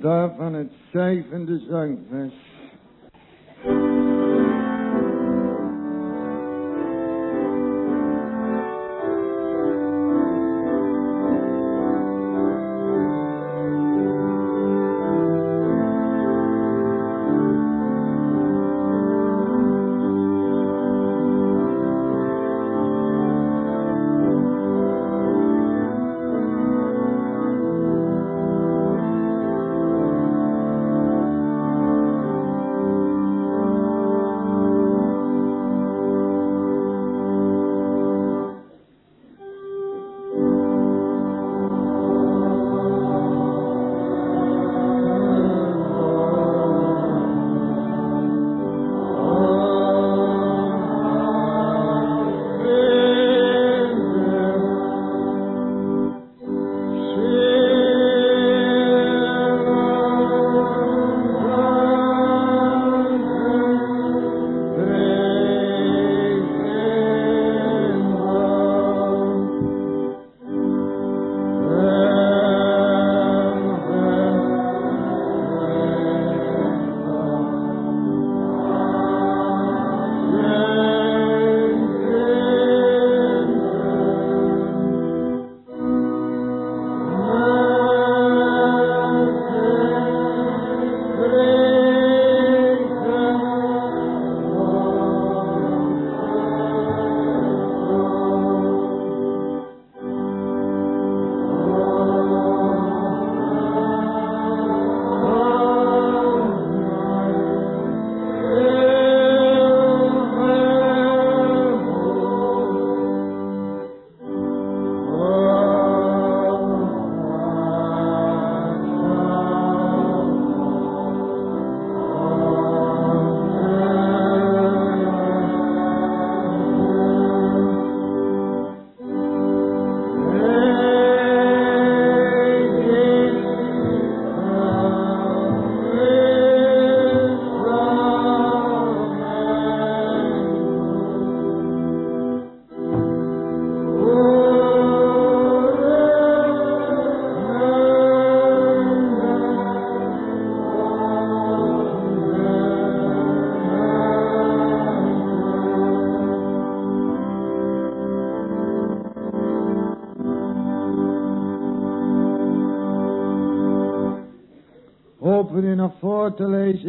Daarvan het zevende zangvers.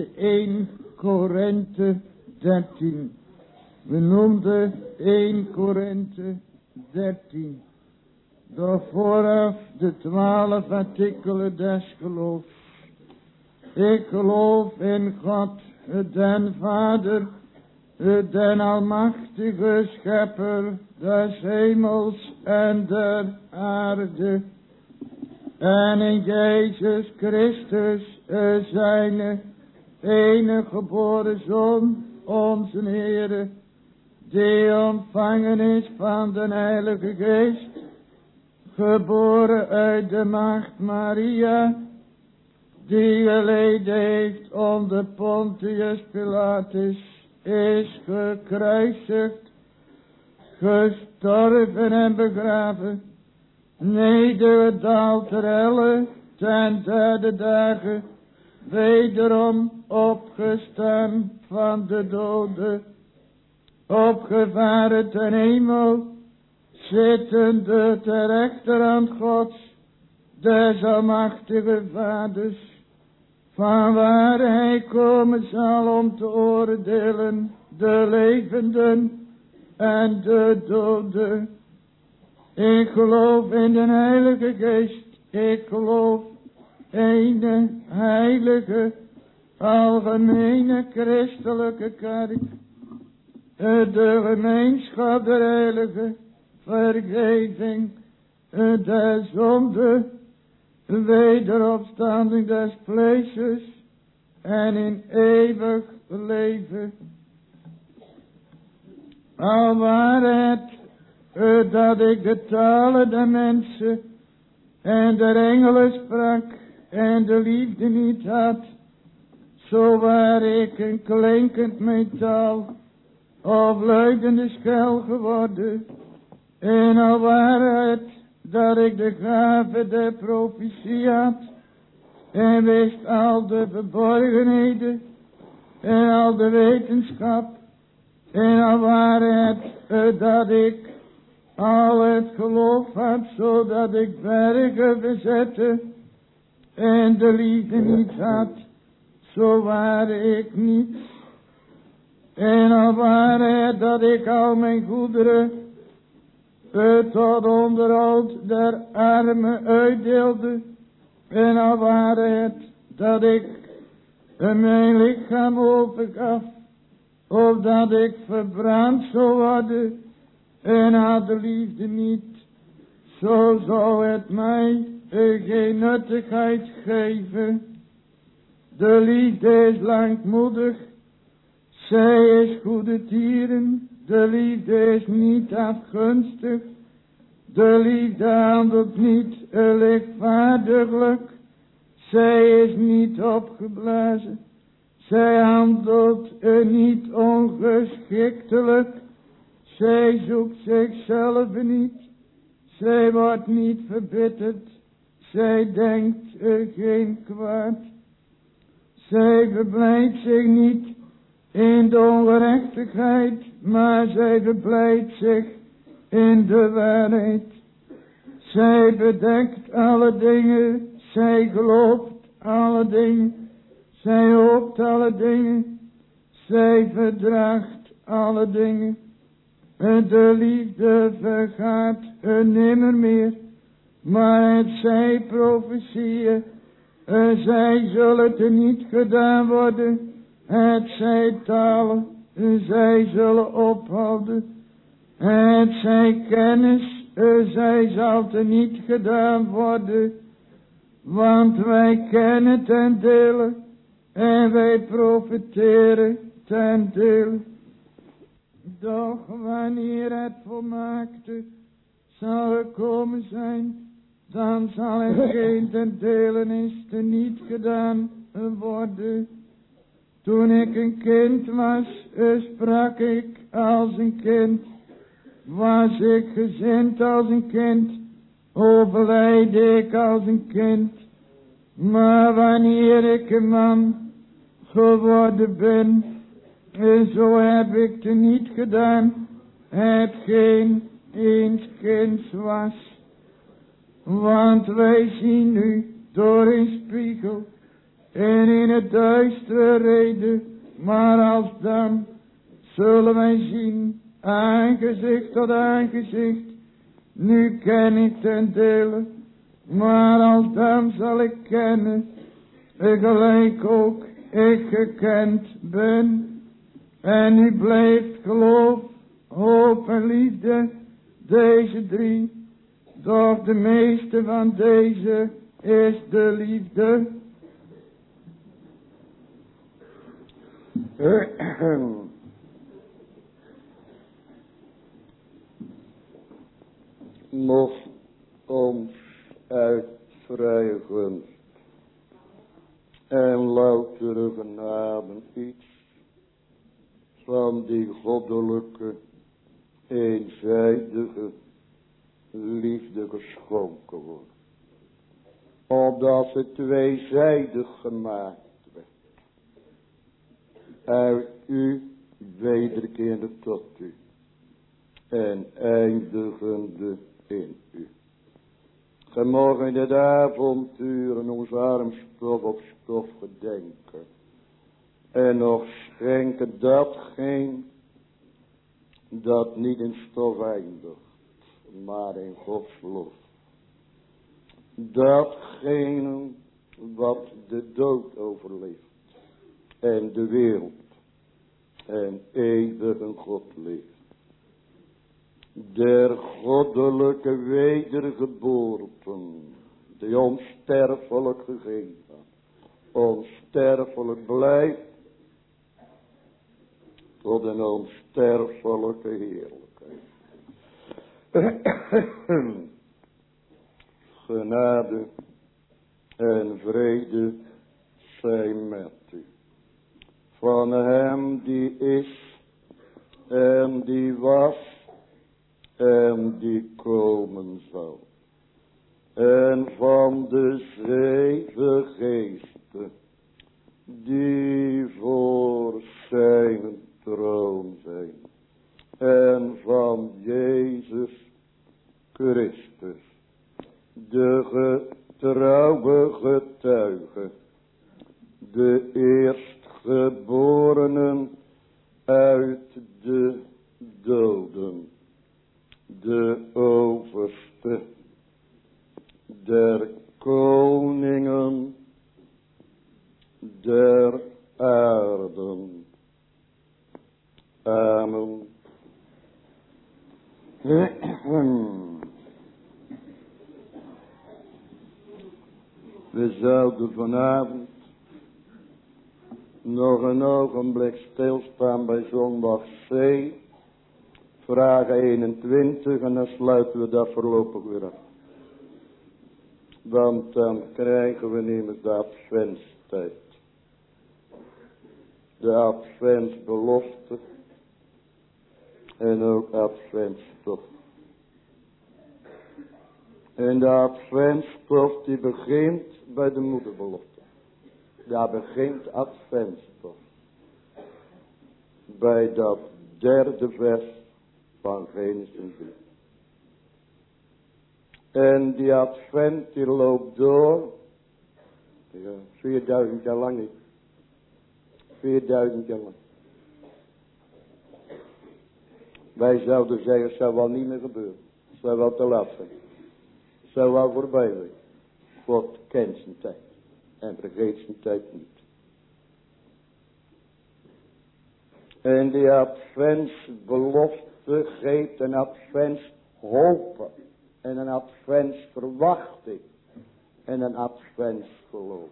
Lezen 1 Korinthe 13. We noemden 1 Korinthe 13. Door vooraf de twaalf artikelen des geloofs. Ik geloof in God, den Vader, den almachtige schepper des hemels en der aarde. En in Jezus Christus, zijn enige geboren Zoon, onze Heere, die ontvangen is van de Heilige Geest, geboren uit de maagd Maria, die geleden heeft onder Pontius Pilatus, is gekruisigd, gestorven en begraven, nedergedaald ter helle, ten derde dagen, wederom opgestaan van de doden, opgevaren ten hemel, zittende ter rechterhand Gods, des almachtige vaders, van waar hij komen zal om te oordelen de levenden en de doden. Ik geloof in de Heilige Geest, ik geloof in heilige, algemene christelijke kerk, de gemeenschap der heilige, vergeving der zonde, wederopstanding des vleesjes en in eeuwig leven. Al waar het dat ik de talen der mensen en der engelen sprak en de liefde niet had, zo waar ik een klinkend metaal of luidende schel geworden, en al het dat ik de gave der profetie had, en wist al de verborgenheden en al de wetenschap. En al waar het dat ik al het geloof had, zodat ik bergen verzette en de liefde niet had, zo waren ik niet. En al waren dat ik al mijn goederen het tot onderhoud der armen uitdeelde, en al waren het dat ik mijn lichaam of dat ik verbrand zou worden, en had de liefde niet, zo zou het mij geen nuttigheid geven. De liefde is langmoedig, zij is goede tieren, de liefde is niet afgunstig, de liefde handelt niet lichtvaardiglijk, zij is niet opgeblazen, zij handelt niet ongeschiktelijk, zij zoekt zichzelf niet. Zij wordt niet verbitterd. Zij denkt geen kwaad. Zij verblijdt zich niet in de ongerechtigheid, maar zij verblijdt zich in de waarheid. Zij bedekt alle dingen, zij gelooft alle dingen, zij hoopt alle dingen, zij verdraagt alle dingen. En de liefde vergaat er nimmer meer. Maar het zij profetieën, zij zullen er niet gedaan worden. Het zij talen, zij zullen ophouden. Het zij kennis, zij zal er niet gedaan worden. Want wij kennen ten dele en wij profiteren ten dele. Doch wanneer het volmaakte zal gekomen zijn, dan zal het geen ten dele te niet gedaan worden. Toen ik een kind was, sprak ik als een kind, was ik gezind als een kind, overlijd ik als een kind. Maar wanneer ik een man geworden ben, en zo heb ik het niet gedaan, hetgeen eens kind was. Want wij zien nu door een spiegel en in het duistere reden, maar als dan zullen wij zien aangezicht tot aangezicht. Nu ken ik ten dele, maar als dan zal ik kennen, gelijk ook ik gekend ben. En u blijft geloof, hoop en liefde, deze drie. Doch de meeste van deze is de liefde. Mocht ons uit vrije gunst en loutere genade iets van die goddelijke, eenzijdige liefde geschonken wordt. Omdat het tweezijdig gemaakt werd. Uit u wederkeerde tot u. En eindigende in u. Gemorgen in de avonturen ons arm stof op stof gedenken en nog schenken datgene dat niet in stof eindigt, maar in Gods lof. Datgene wat de dood overleeft en de wereld en eeuwig God leeft. Der goddelijke wedergeboorten, die onsterfelijk gegeven, onsterfelijk blijft tot een onsterfelijke heerlijkheid. Genade en vrede zijn met u. Van hem die is en die was en die komen zal. en van de zeven geesten die voor zijn troon zijn en van Jezus Christus de getrouwe getuige de eerstgeborenen uit de doden de overste der koningen der aarden. Amen. We zouden vanavond nog een ogenblik stilstaan bij zondag C. Vraag 21 en dan sluiten we dat voorlopig weer af. Want dan krijgen we immers de adventstijd. De adventsbelofte. En ook adventstof. En de adventstof die begint bij de moederbelofte. Daar begint adventstof. Bij dat derde vers van Genesis 3. En die advent die loopt door. Ja, 4000 jaar lang niet. 4000 jaar lang. Wij zouden zeggen, het zou wel niet meer gebeuren. Het zou wel te laat zijn. Het zou wel voorbij zijn. God kent zijn tijd. En vergeet zijn tijd niet. En die adventsbelofte geeft een advents hopen. En een advents verwachting. En een advents geloof.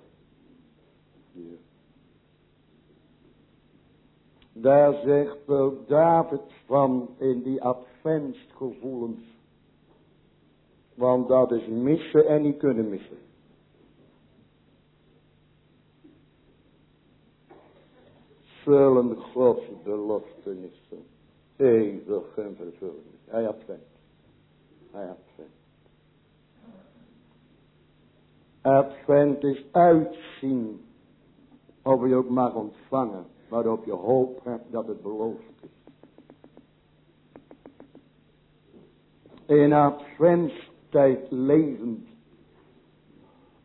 Daar zegt David van in die adventsgevoelens. Want dat is missen en niet kunnen missen. Zullen Gods beloftenissen eeuwig en vervulling. Hij advent. Hij advent. Advent is uitzien. Of je ook mag ontvangen. Waarop je hoop hebt dat het beloofd is. In adventstijd levend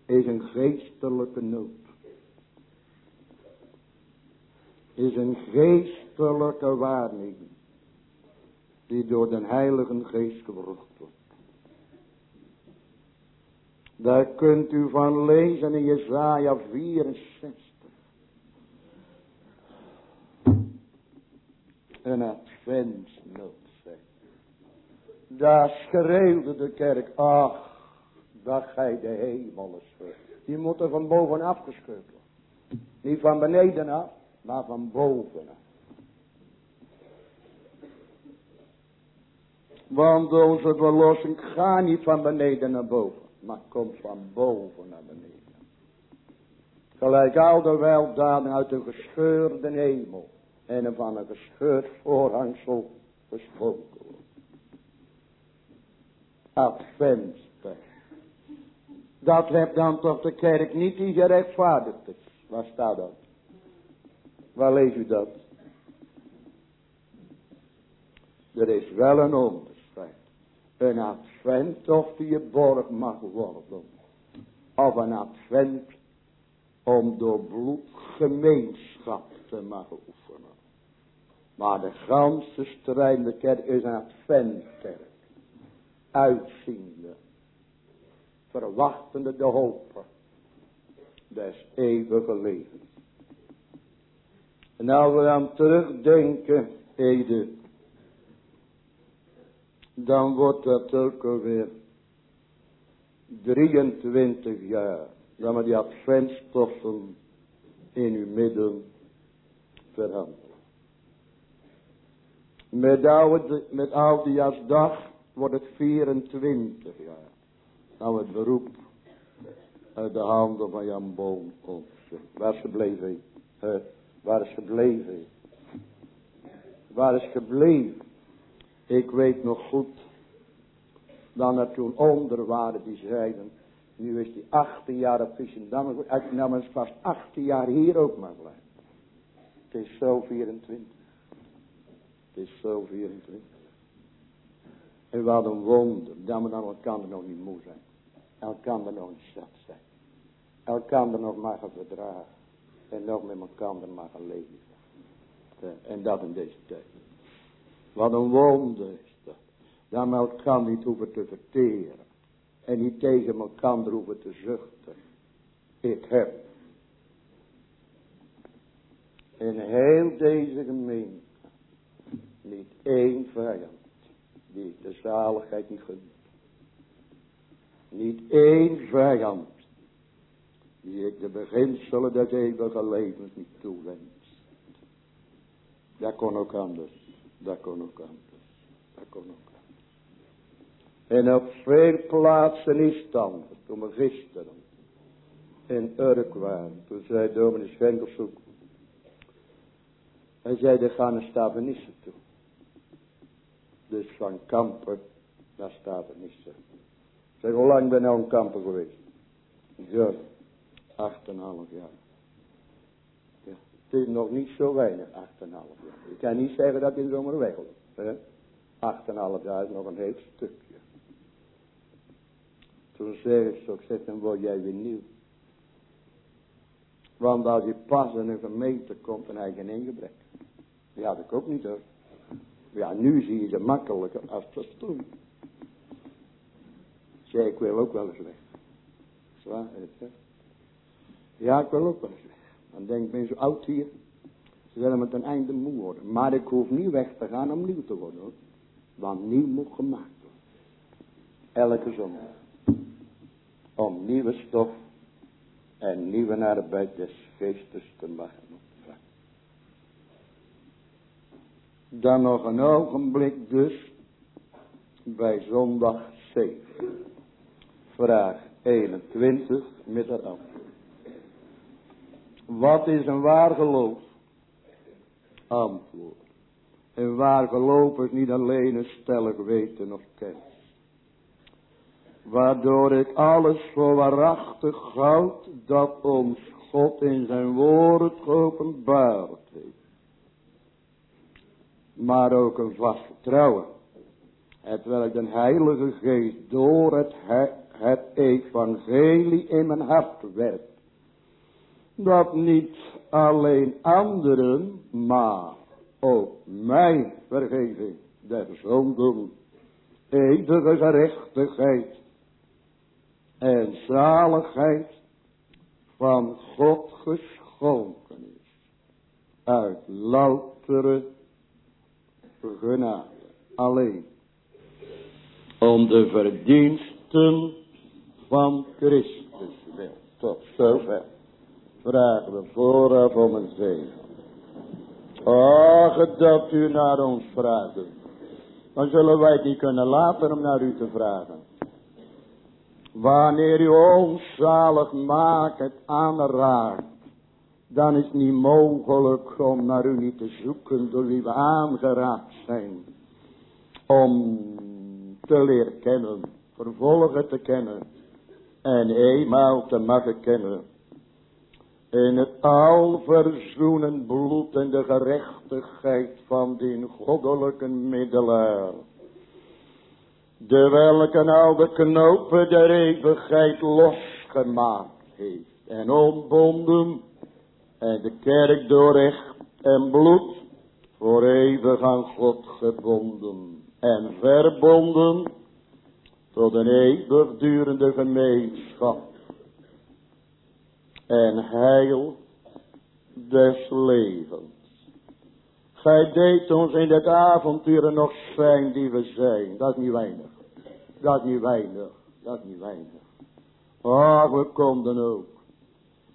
is een geestelijke nood. Is een geestelijke waarneming. Die door de heilige geest gebracht wordt. Daar kunt u van lezen in Jezaja 64. Een adventsnood zijn. Daar schreeuwde de kerk, ach, dat gij de hemel is Die moeten van bovenaf gescheurd worden. Niet van beneden af, maar van bovenaf. Want onze verlossing gaat niet van beneden naar boven, maar komt van boven naar beneden. Gelijk al de weldaden uit de gescheurde hemel en van een gescheurd voorhangsel gesproken wordt. Dat heeft dan toch de kerk niet die gerechtvaardigd is. Waar staat dat? Waar lees u dat? Er is wel een onderscheid. Een advent of die je borg mag worden. Of een advent om door bloed gemeenschap te oefenen. Maar de ganse strijdende is een adventkerk. Uitziende. Verwachtende de hoop des eeuwige levens. En als we dan terugdenken, Ede, dan wordt dat ook alweer 23 jaar. Dat we die adventstoffen in uw midden verhandelen. Met, oude, met dag wordt het 24 jaar. Nou het beroep uit de handen van Jan Boom komt. Waar is gebleven? Uh, waar is gebleven? Waar is gebleven? Ik weet nog goed dan er toen onder waren die zeiden, nu is die 18 jaar op Vischendam, ik nam eens vast 18 jaar hier ook maar blijven. Het is zo 24. Het is zo 24. En wat een wonder, dat we dan elkaar nog niet moe zijn. Elkaar nog niet zat zijn. Elkaar nog maar verdragen. En nog met elkaar maar leven. En dat in deze tijd. Wat een wonder is dat. Dat we elkaar niet hoeven te verteren. En niet tegen elkaar hoeven te zuchten. Ik heb. In heel deze gemeente. Niet één vijand. Die de zaligheid niet gunt. Niet één vijand. Die ik de beginselen des eeuwige levens niet toewens. Dat kon ook anders. Dat kon ook anders. Dat kon ook en op veel plaatsen is anders. Toen we gisteren in Urk waren. Toen zei dominee Schenkelsoek. Hij zei, er gaan naar Stavenissen toe. Dus van Kampen naar Stavenissen. Ik zeg, hoe lang ben je nou in Kampen geweest? Ja, acht en half jaar. Ja, het is nog niet zo weinig, acht en half jaar. Ik kan niet zeggen dat je zomaar weg Acht en half jaar is nog een heel stuk. Toen zei ik zo, ik dan word jij weer nieuw. Want als je pas in een gemeente komt, dan heb je geen ingebrek. Die had ik ook niet hoor. Ja, nu zie je ze makkelijker als dat toen. Zei, ik wil ook wel eens weg. Zwaar, hè? Ja, ik wil ook wel eens weg. Dan denk ik, ben zo oud hier. Ze zullen met een einde moe worden. Maar ik hoef niet weg te gaan om nieuw te worden. Want nieuw moet gemaakt worden. Elke zondag om nieuwe stof en nieuwe arbeid des geestes te maken ontvangen. Dan nog een ogenblik dus bij zondag 7. Vraag 21 met het antwoord. Wat is een waar geloof? Antwoord. Een waar geloof is niet alleen een stellig weten of kennis waardoor ik alles voor waarachtig dat ons God in zijn woord geopenbaard heeft. Maar ook een vast vertrouwen, het welk de heilige geest door het, het evangelie in mijn hart werkt. Dat niet alleen anderen, maar ook mijn vergeving der zonden, eeuwige gerechtigheid en zaligheid van God geschonken is. Uit loutere Alleen. Om de verdiensten van Christus wil. Tot zover. Vragen we vooraf om een zegen. Och, dat u naar ons vraagt. Dan zullen wij het niet kunnen laten om naar u te vragen. Wanneer u ons zalig maakt aanraakt. Dan is het niet mogelijk om naar u niet te zoeken door wie we aangeraakt zijn. Om te leren kennen. Vervolgen te kennen. En eenmaal te mogen kennen. In het alverzoenend bloed en de gerechtigheid van die goddelijke middelaar de welke nou de knopen der eeuwigheid losgemaakt heeft en ontbonden en de kerk door recht en bloed voor eeuwig aan God gebonden en verbonden tot een eeuwigdurende gemeenschap en heil des levens. Gij deed ons in dit avonturen nog zijn die we zijn. Dat is niet weinig. Dat is niet weinig. Dat is niet weinig. Oh, we konden ook.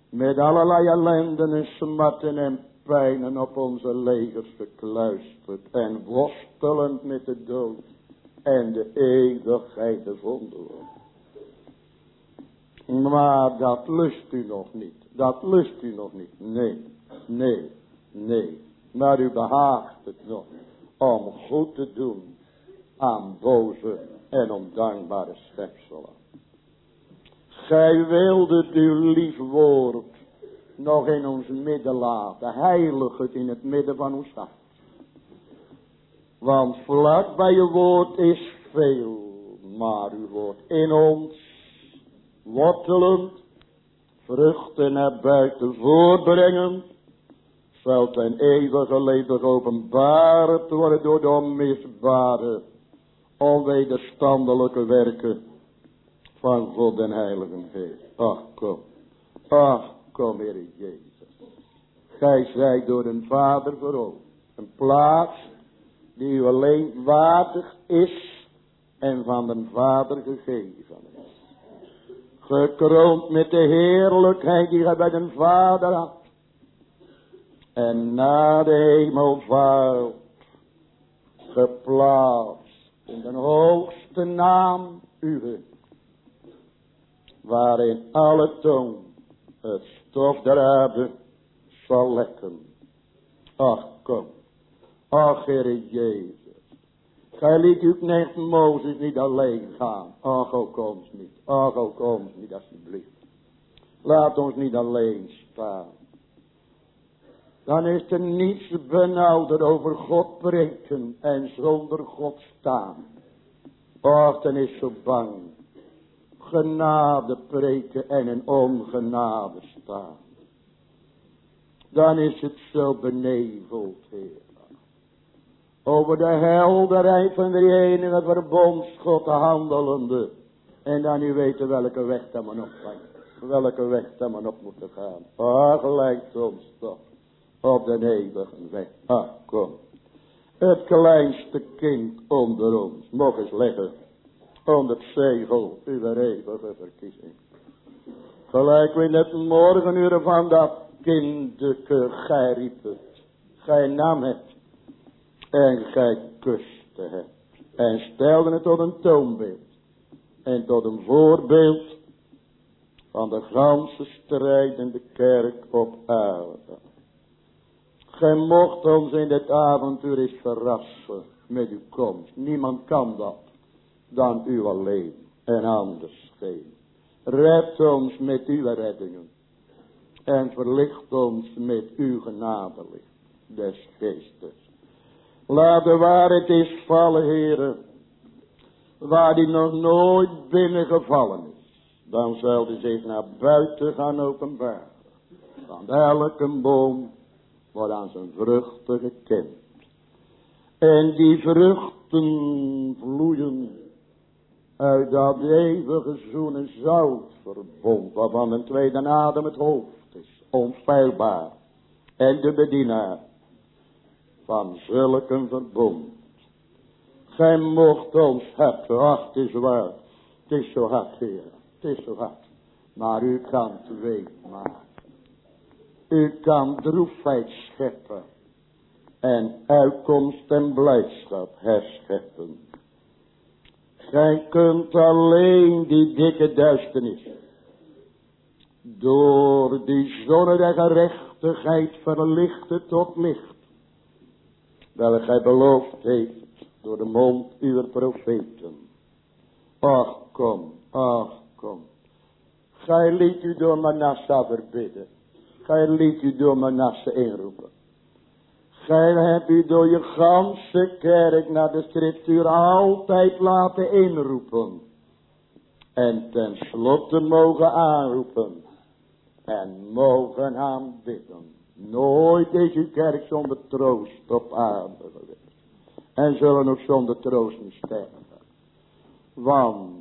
Met allerlei ellenden en smarten en pijnen op onze legers gekluisterd. En worstelend met de dood. En de eeuwigheid gevonden worden. Maar dat lust u nog niet. Dat lust u nog niet. Nee, nee, nee. Maar u behaagt het nog om goed te doen aan boze en ondankbare schepselen. Gij wilde uw lief woord nog in ons midden laten. Heilig het in het midden van ons hart. Want vlak bij je woord is veel, maar uw woord in ons, wortelend, vruchten naar buiten voortbrengen, zal ten eeuwige leven openbaard worden door de onmisbare, onwederstandelijke werken van God en Heilige Geest. Ach, kom. Ach, kom, Heer Jezus. Gij zijt door een Vader voor Een plaats die u alleen waardig is en van de Vader gegeven is. Gekroond met de heerlijkheid die gij bij de Vader had. En na de hemelvaart geplaatst in de hoogste naam uw. Waarin alle tong het stof der aarde zal lekken. Ach, kom. Ach, Heer Jezus. Gij liet uw knecht Mozes niet alleen gaan. Ach, ook ons niet. Ach, ook ons niet, alsjeblieft. Laat ons niet alleen staan. Dan is er niets benauwder over God preken en zonder God staan. Och, is zo bang. Genade preken en in ongenade staan. Dan is het zo beneveld, Heer over de helderheid van de enige verbondsgod handelende. En dan u weten welke weg dat men op Welke weg dat men op moet gaan. Ah, lijkt ons toch op de eeuwige weg. Ah, kom. Het kleinste kind onder ons. Mocht eens leggen. Onder het zegel. Uw eeuwige verkiezing. Gelijk we in het morgenuren van dat kindeke gij riep het. Gij nam het en gij kuste het. En stelde het tot een toonbeeld. En tot een voorbeeld van de ganse strijdende kerk op aarde. Gij mocht ons in dit avontuur eens verrassen met uw komst. Niemand kan dat dan u alleen en anders geen. Red ons met uw reddingen. En verlicht ons met uw genadelicht des geestes. Laat de waarheid is vallen, heren. Waar die nog nooit binnengevallen is. Dan zal die zich naar buiten gaan openbaren. Want elke boom wordt aan zijn vruchten gekend. En die vruchten vloeien uit dat eeuwige zoen en zoutverbond. Waarvan een tweede adem het hoofd is. Onfeilbaar. En de bedienaar van zulke verbond. Gij mocht ons hebben, ach het is waar, het is zo hard heer, het is zo hard. Maar u kan twee maken. U kan droefheid scheppen en uitkomst en blijdschap herscheppen. Gij kunt alleen die dikke duisternis door die zonne der gerechtigheid verlichten tot licht welke gij beloofd heeft door de mond uw profeten. Ach, kom, ach, kom. Gij liet u door Manasseh verbidden. Gij liet u door Manasseh inroepen. Gij hebt u door je ganse kerk naar de schriftuur altijd laten inroepen. En tenslotte mogen aanroepen. En mogen aanbidden. Nooit is uw kerk zonder troost op aarde geweest. En zullen ook zonder troost niet sterven. Want,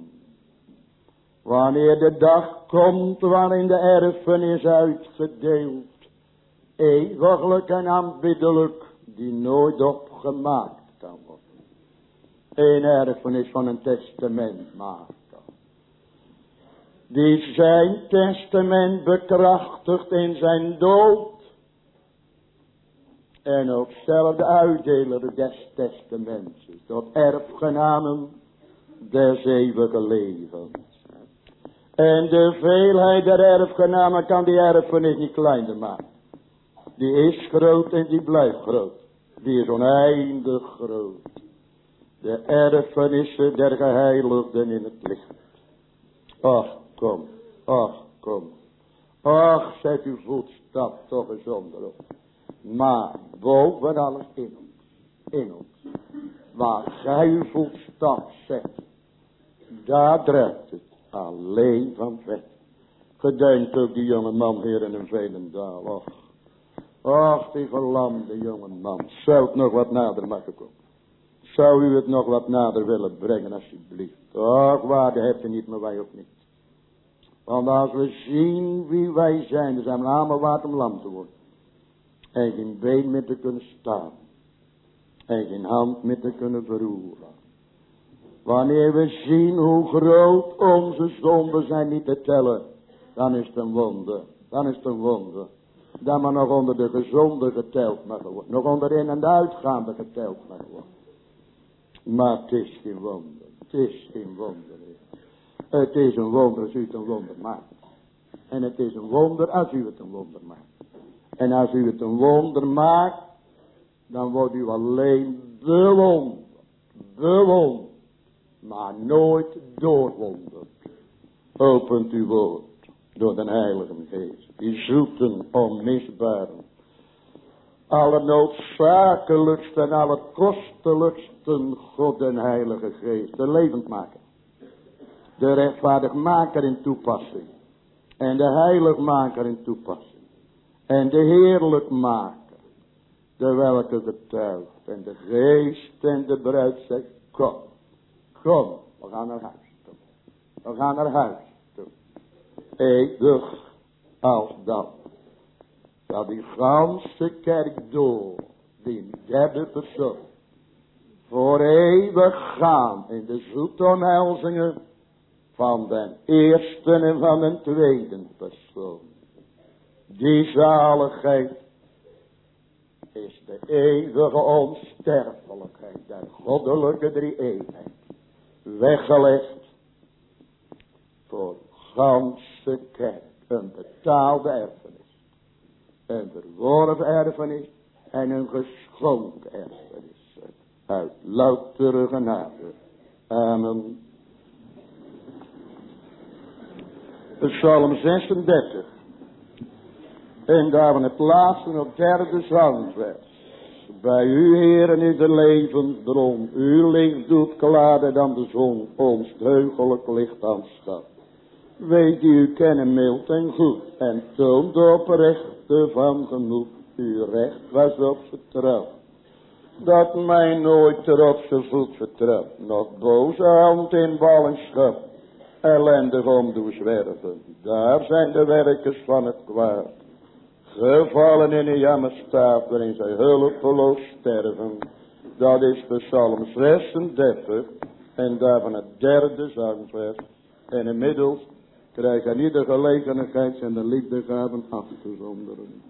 wanneer de dag komt waarin de erfenis uitgedeeld, eeuwiglijk en aanbiddelijk, die nooit opgemaakt kan worden. Een erfenis van een testament maken. Die zijn testament bekrachtigt in zijn dood en ook zelf de uitdeler des testaments. Tot erfgenamen des eeuwige levens. En de veelheid der erfgenamen kan die erfenis niet kleiner maken. Die is groot en die blijft groot. Die is oneindig groot. De erfenissen der geheiligden in het licht. Ach, kom. Ach, kom. Ach, zet uw voetstap toch eens onder. Maar boven alles in ons. In ons. Waar gij uw voetstap zet. Daar drijft het alleen van vet. Gedenkt ook die jonge man hier in een Velendaal. Och. Och, die verlamde jonge man. Zou het nog wat nader maken komen. Zou u het nog wat nader willen brengen alsjeblieft. Och, waarde hebt u niet, maar wij ook niet. Want als we zien wie wij zijn, dan zijn we allemaal waard om lam te worden. En geen been meer te kunnen staan. En geen hand meer te kunnen verroeren. Wanneer we zien hoe groot onze zonden zijn niet te tellen. Dan is het een wonder. Dan is het een wonder. Dat maar nog onder de gezonde geteld mag worden. Nog onder in en de uitgaande geteld mag worden. Maar het is geen wonder. Het is geen wonder. Het is een wonder als u het een wonder maakt. En het is een wonder als u het een wonder maakt. En als u het een wonder maakt, dan wordt u alleen bewonderd. Bewonderd. Maar nooit doorwonderd. Opent uw woord door de Heilige Geest. Die zoeten onmisbaren. Alle noodzakelijkste en alle kostelijkste God en Heilige Geest. De levend maken. De rechtvaardigmaker in toepassing. En de heiligmaker in toepassing. En de heerlijkmaker. De welke getuigt. En de geest en de bruid zegt. Kom. Kom. We gaan naar huis. We gaan naar huis. Eeuwig als dat. Dat die ganse kerk door. Die derde persoon. Voor eeuwig gaan in de zoete omhelzingen van de eerste en van de tweede persoon. Die zaligheid is de eeuwige onsterfelijkheid der goddelijke drie-eenheid. Weggelegd voor Een betaalde erfenis. Een verworven erfenis en een geschonken erfenis. Uit loutere genade. Amen. Psalm 36. En daar van het laatste nog derde zangvers. Bij u, heren, is de levensbron. Uw licht doet klaarder dan de zon, ons deugelijk licht aanschat. Weet u kennen mild en goed, en toont oprechte van genoeg. Uw recht was op vertrouwd. Dat mij nooit erop zijn voet vertrouwt, nog boze hand in ballingschap ellendig om doen zwerven. Daar zijn de werkers van het kwaad. Gevallen in een jammerstaaf waarin zij hulpeloos sterven. Dat is de Psalm 36 en daarvan het derde zangvers. En inmiddels krijg je ieder gelegenheid zijn de liefdegaven af te zonderen.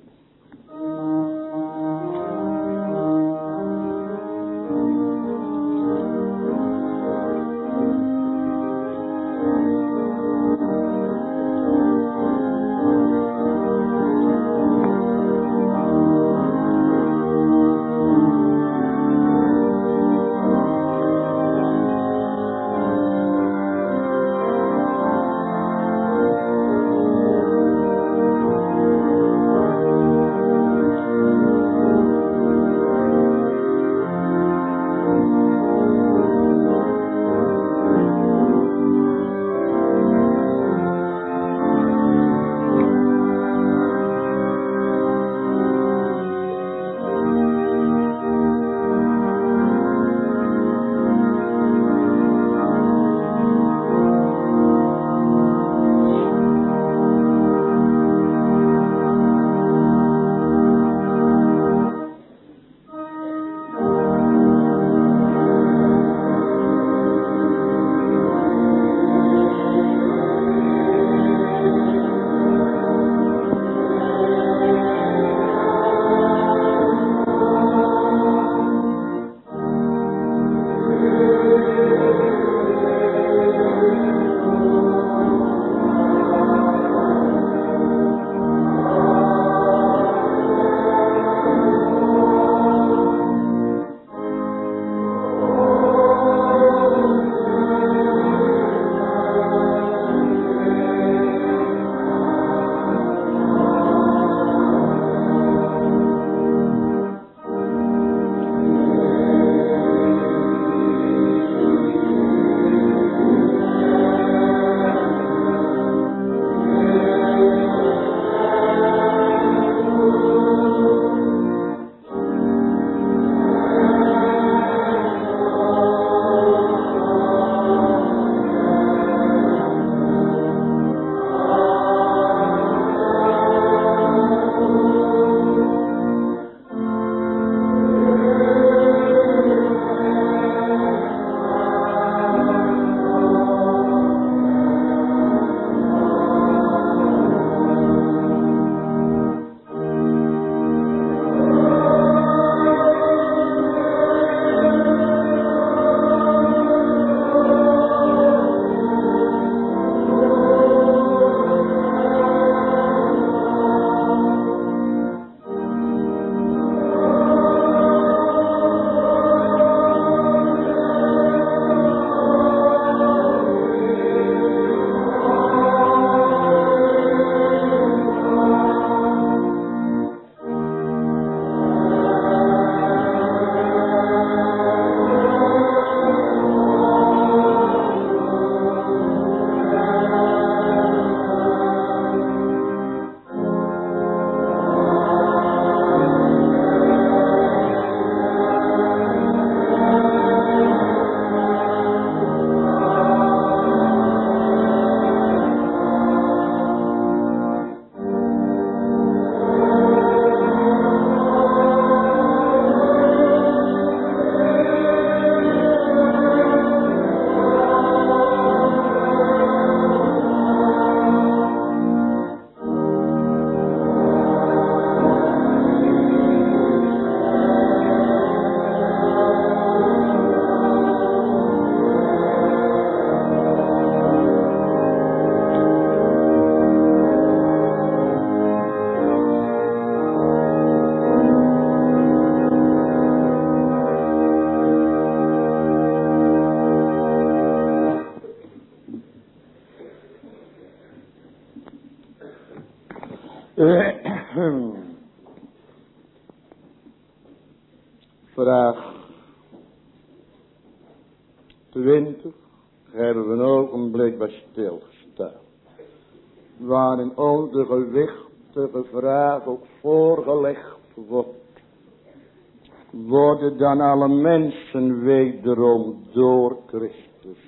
Alle mensen wederom door Christus.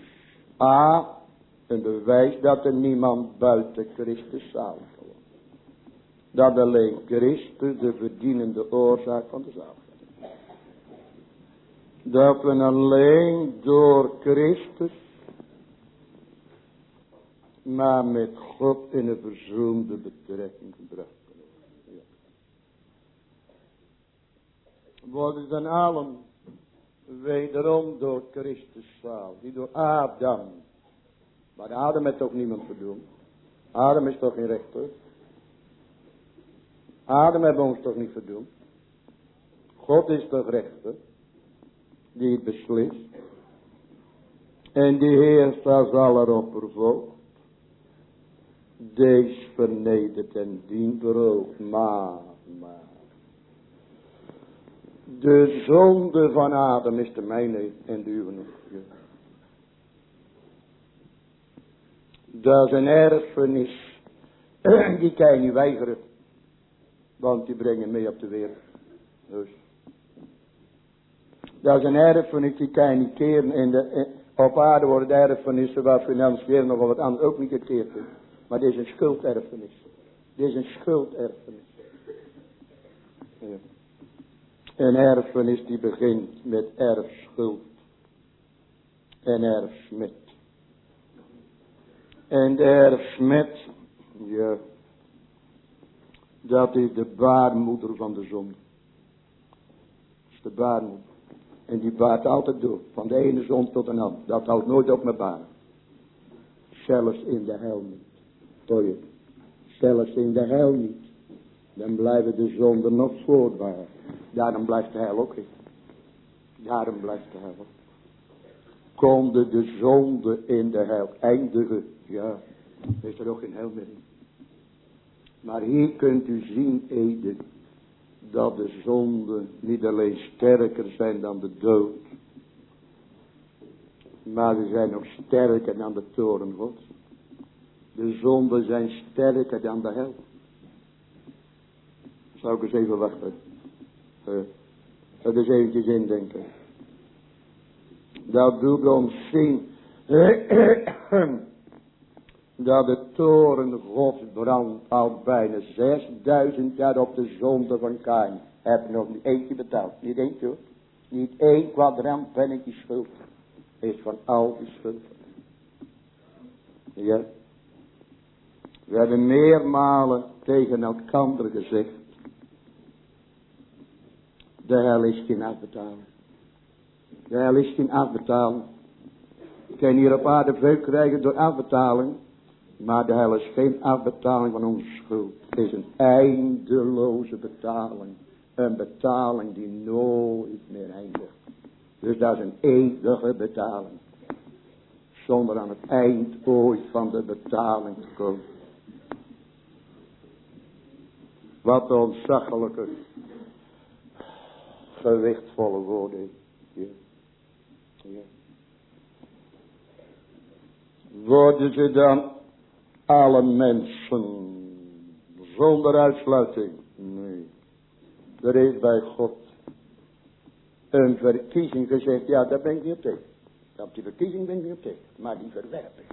A. Een bewijs dat er niemand buiten Christus zal worden. Dat alleen Christus de verdienende oorzaak van de zaal dat we alleen door Christus, maar met God in een verzoende betrekking gebracht worden. Worden dan allen wederom door Christus zaal, die door Adam, maar Adam heeft toch niemand verdoemd. Adam is toch geen rechter. Adam heeft ons toch niet verdoemd. God is toch rechter die het beslist. En die heerst als aller oppervoogd. Deze vernedert en dien verhoogt. Maar, maar. De zonde van Adam is de mijne en de uwe. Dat is een erfenis. Die kan je niet weigeren. Want die brengen mee op de wereld. Dus. Dat is een erfenis die kan je niet keren. In de, op aarde worden erfenissen waar financieel nog wat anders ook niet gekeerd is. Maar dit is een schulderfenis. Dit is een schulderfenis. Ja. Een erfenis die begint met erfschuld. En erfsmet. En de erfsmet, ja, dat is de baarmoeder van de zon. Dat is de baarmoeder. En die baart altijd door. Van de ene zon tot een ander. Dat houdt nooit op met baren. Zelfs in de hel niet. Hoor je? Zelfs in de hel niet. Dan blijven de zonden nog voortbaren. Daarom blijft de hel ook in. Daarom blijft de hel. Konden de zonde in de hel eindigen. Ja, is er ook geen hel meer in. Maar hier kunt u zien, Ede dat de zonden niet alleen sterker zijn dan de dood. Maar ze zijn nog sterker dan de toren. De zonden zijn sterker dan de hel. Zou ik eens even wachten. Uh, is eventjes indenken. Dat doet ons zien dat de toren gods brandt al bijna 6000 jaar op de zonde van Kain. Heb nog niet eentje betaald. Niet eentje hoor. Niet één kwadrant pennetje schuld. Is van al die schuld. Ja. We hebben meermalen tegen elkaar gezegd. De hel is geen afbetaling. De hel is geen afbetaling. Je kan hier op aarde veel krijgen door afbetaling. Maar de hel is geen afbetaling van onze schuld. Het is een eindeloze betaling. Een betaling die nooit meer eindigt. Dus dat is een eeuwige betaling. Zonder aan het eind ooit van de betaling te komen. Wat ontzaglijke, gewichtvolle woorden. Ja. Ja. Worden ze dan alle mensen. Zonder uitsluiting. Nee. Er is bij God een verkiezing gezegd. Ja, daar ben ik niet op tegen. Op die verkiezing ben ik niet op tegen. Maar die verwerping.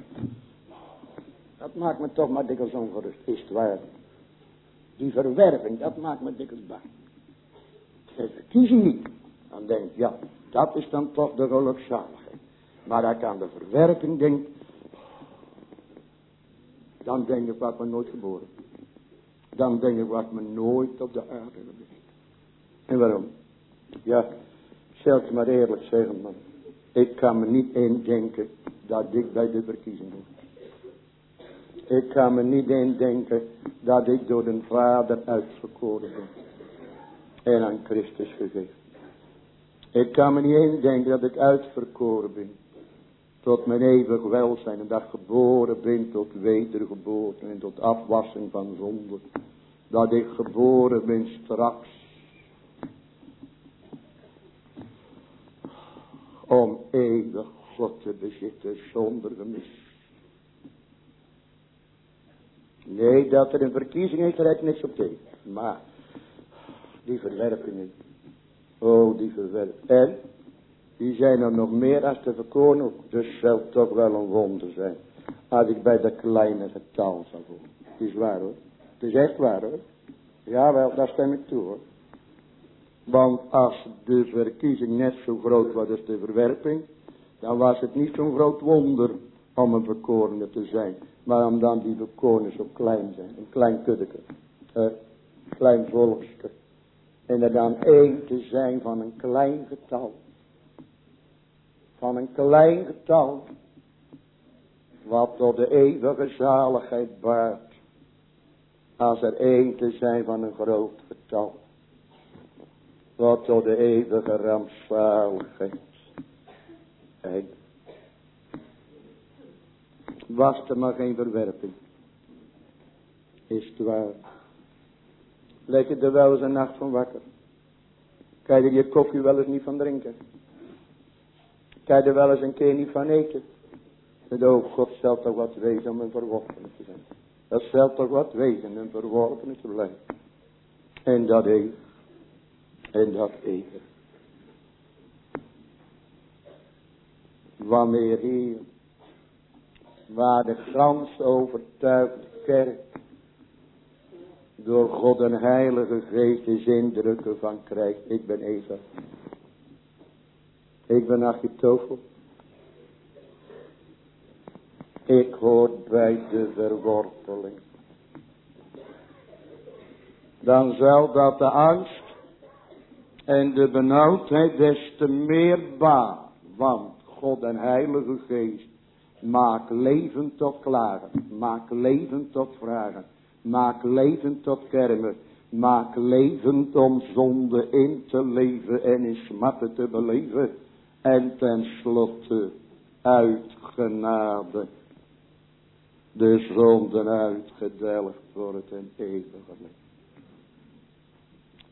Dat maakt me toch maar dikwijls ongerust. Is het waar? Die verwerping, dat maakt me dikwijls bang. De verkiezing niet. Dan denk ik, ja, dat is dan toch de gelukzaligheid. Maar als ik aan de verwerping denk, dan denk ik, wat me nooit geboren. Dan denk ik, wat me nooit op de aarde gebeurd. En waarom? Ja, zelfs maar eerlijk zeggen, man. Ik kan me niet indenken dat ik bij de verkiezing hoor. Ik kan me niet indenken dat ik door de Vader uitverkoren ben. En aan Christus gegeven. Ik kan me niet indenken dat ik uitverkoren ben tot mijn eeuwig welzijn. En dat geboren ben tot wedergeboorte en tot afwassing van zonde. Dat ik geboren ben straks. om eeuwig God te bezitten zonder gemis. Nee, dat er een verkiezing is, daar heb niks op tegen. Maar, die verwerpingen. Oh, die verwerpingen. En, die zijn er nog meer als de verkoren Dus zal toch wel een wonder zijn. Als ik bij de kleine getal zou worden. Het is waar hoor. Het is echt waar hoor. Jawel, daar stem ik toe hoor. Want als de verkiezing net zo groot was als de verwerping. Dan was het niet zo'n groot wonder om een verkorene te zijn. Maar omdat die verkorenen zo klein zijn. Een klein kuddeke. Een klein volksje. En er dan één te zijn van een klein getal. Van een klein getal. Wat tot de eeuwige zaligheid baart. Als er één te zijn van een groot getal. Wat tot de eeuwige rampzaligheid. En was er maar geen verwerping. Is het waar. Leg je er wel eens een nacht van wakker. Kan je je koffie wel eens niet van drinken. Kan je er wel eens een keer niet van eten. Het oog God stelt toch wat wezen om een verworpene te zijn. Dat stelt toch wat wezen een verworpene te blijven. En dat even. En dat even. Wanneer hier waar de gans overtuigde kerk door God en heilige geest is indrukken van krijgt. Ik ben Eva. Ik ben Achitofel. Ik hoor bij de verworpeling. Dan zal dat de angst en de benauwdheid des te meer baan. Want God en Heilige Geest Maak leven tot klagen. Maak leven tot vragen. Maak leven tot kermen. Maak leven om zonde in te leven en in smatten te beleven. En tenslotte uit genade de zonden uitgedelgd wordt en eeuwige.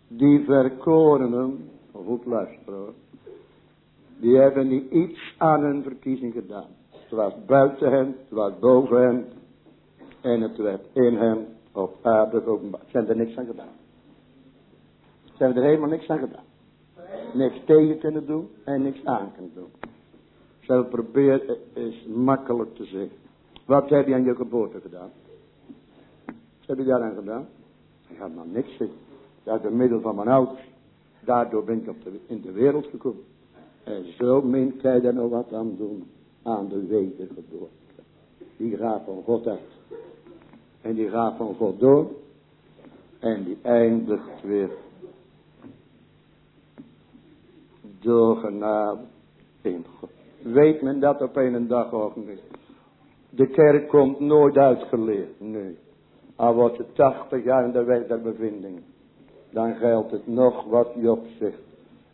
Die verkorenen, goed luisteren die hebben niet iets aan hun verkiezing gedaan. Het was buiten hen, het was boven hen. En het werd in hen op aarde openbaar. Hebben er niks aan gedaan. Ze hebben er helemaal niks aan gedaan. Niks tegen kunnen doen en niks aan kunnen doen. Geprobeerd, het is makkelijk te zeggen. Wat heb je aan je geboorte gedaan? Wat heb je daaraan gedaan? Ik had maar niks zeggen. Dat door middel van mijn ouders. Daardoor ben ik op de, in de wereld gekomen. En zo min kan je daar nog wat aan doen aan de wedergeboorte. Die gaat van God uit. En die gaat van God door. En die eindigt weer. Door genade in God. Weet men dat op een dag niet? De kerk komt nooit uitgeleerd. Nee. Al wordt het tachtig jaar in de weg der bevinding. Dan geldt het nog wat Job zegt.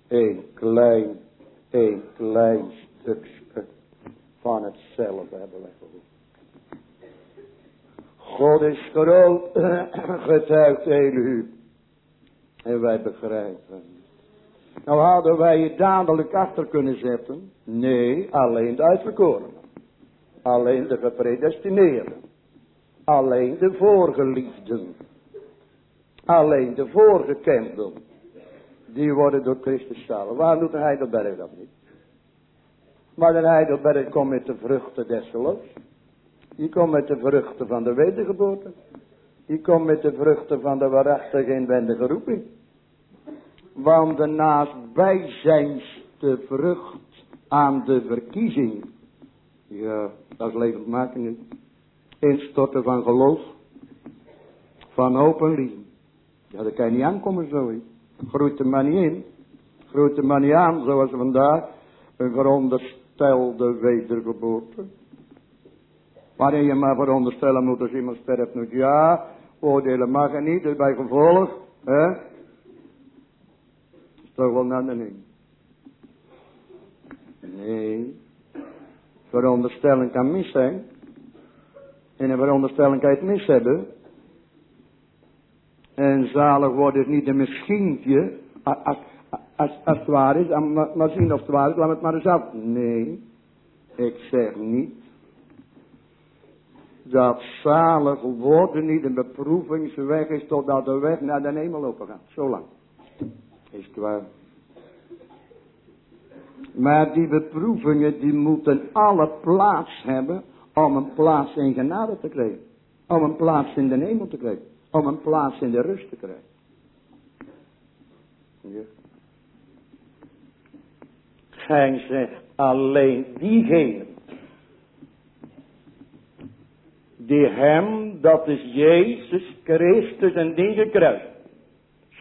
Een klein, een klein stukje van hetzelfde hebben wij gehoord. God is groot, getuigt heel. En wij begrijpen. Nou hadden wij je dadelijk achter kunnen zetten. Nee, alleen de uitverkorenen. Alleen de gepredestineerden. Alleen de voorgeliefden. Alleen de voorgekenden. Die worden door Christus zalig. Waarom doet hij dat berg dat niet? Maar de Heidelberg komt met de vruchten des. Die komt met de vruchten van de wedergeboorte. Die komt met de vruchten van de waarachtige inwendige roeping. Want de naastbijzijnste vrucht aan de verkiezing. Ja, dat is levend maken nu. Instorten van geloof. Van hoop liefde. Ja, dat kan je niet aankomen zo. Groeit er maar niet in. Groeit er maar niet aan zoals vandaag. Een veronderstelde de wedergeboorte. Waarin je maar veronderstellen moet als iemand sterft nu. Ja, oordelen mag er niet, dus bij gevolg, hè. Is toch wel naar de niet. Nee. Veronderstelling kan mis zijn. En een veronderstelling kan je het mis hebben. En zalig wordt het niet een misschientje. Als, als het waar is, maar zien of het waar is, laat het maar eens af. Nee, ik zeg niet dat zalig worden niet een beproevingsweg is totdat de weg naar de hemel open gaat. Zo lang. Is het waar. Maar die beproevingen die moeten alle plaats hebben om een plaats in genade te krijgen. Om een plaats in de hemel te krijgen. Om een plaats in de rust te krijgen. Ja. Gij zegt alleen diegenen die hem, dat is Jezus Christus en die gekruist.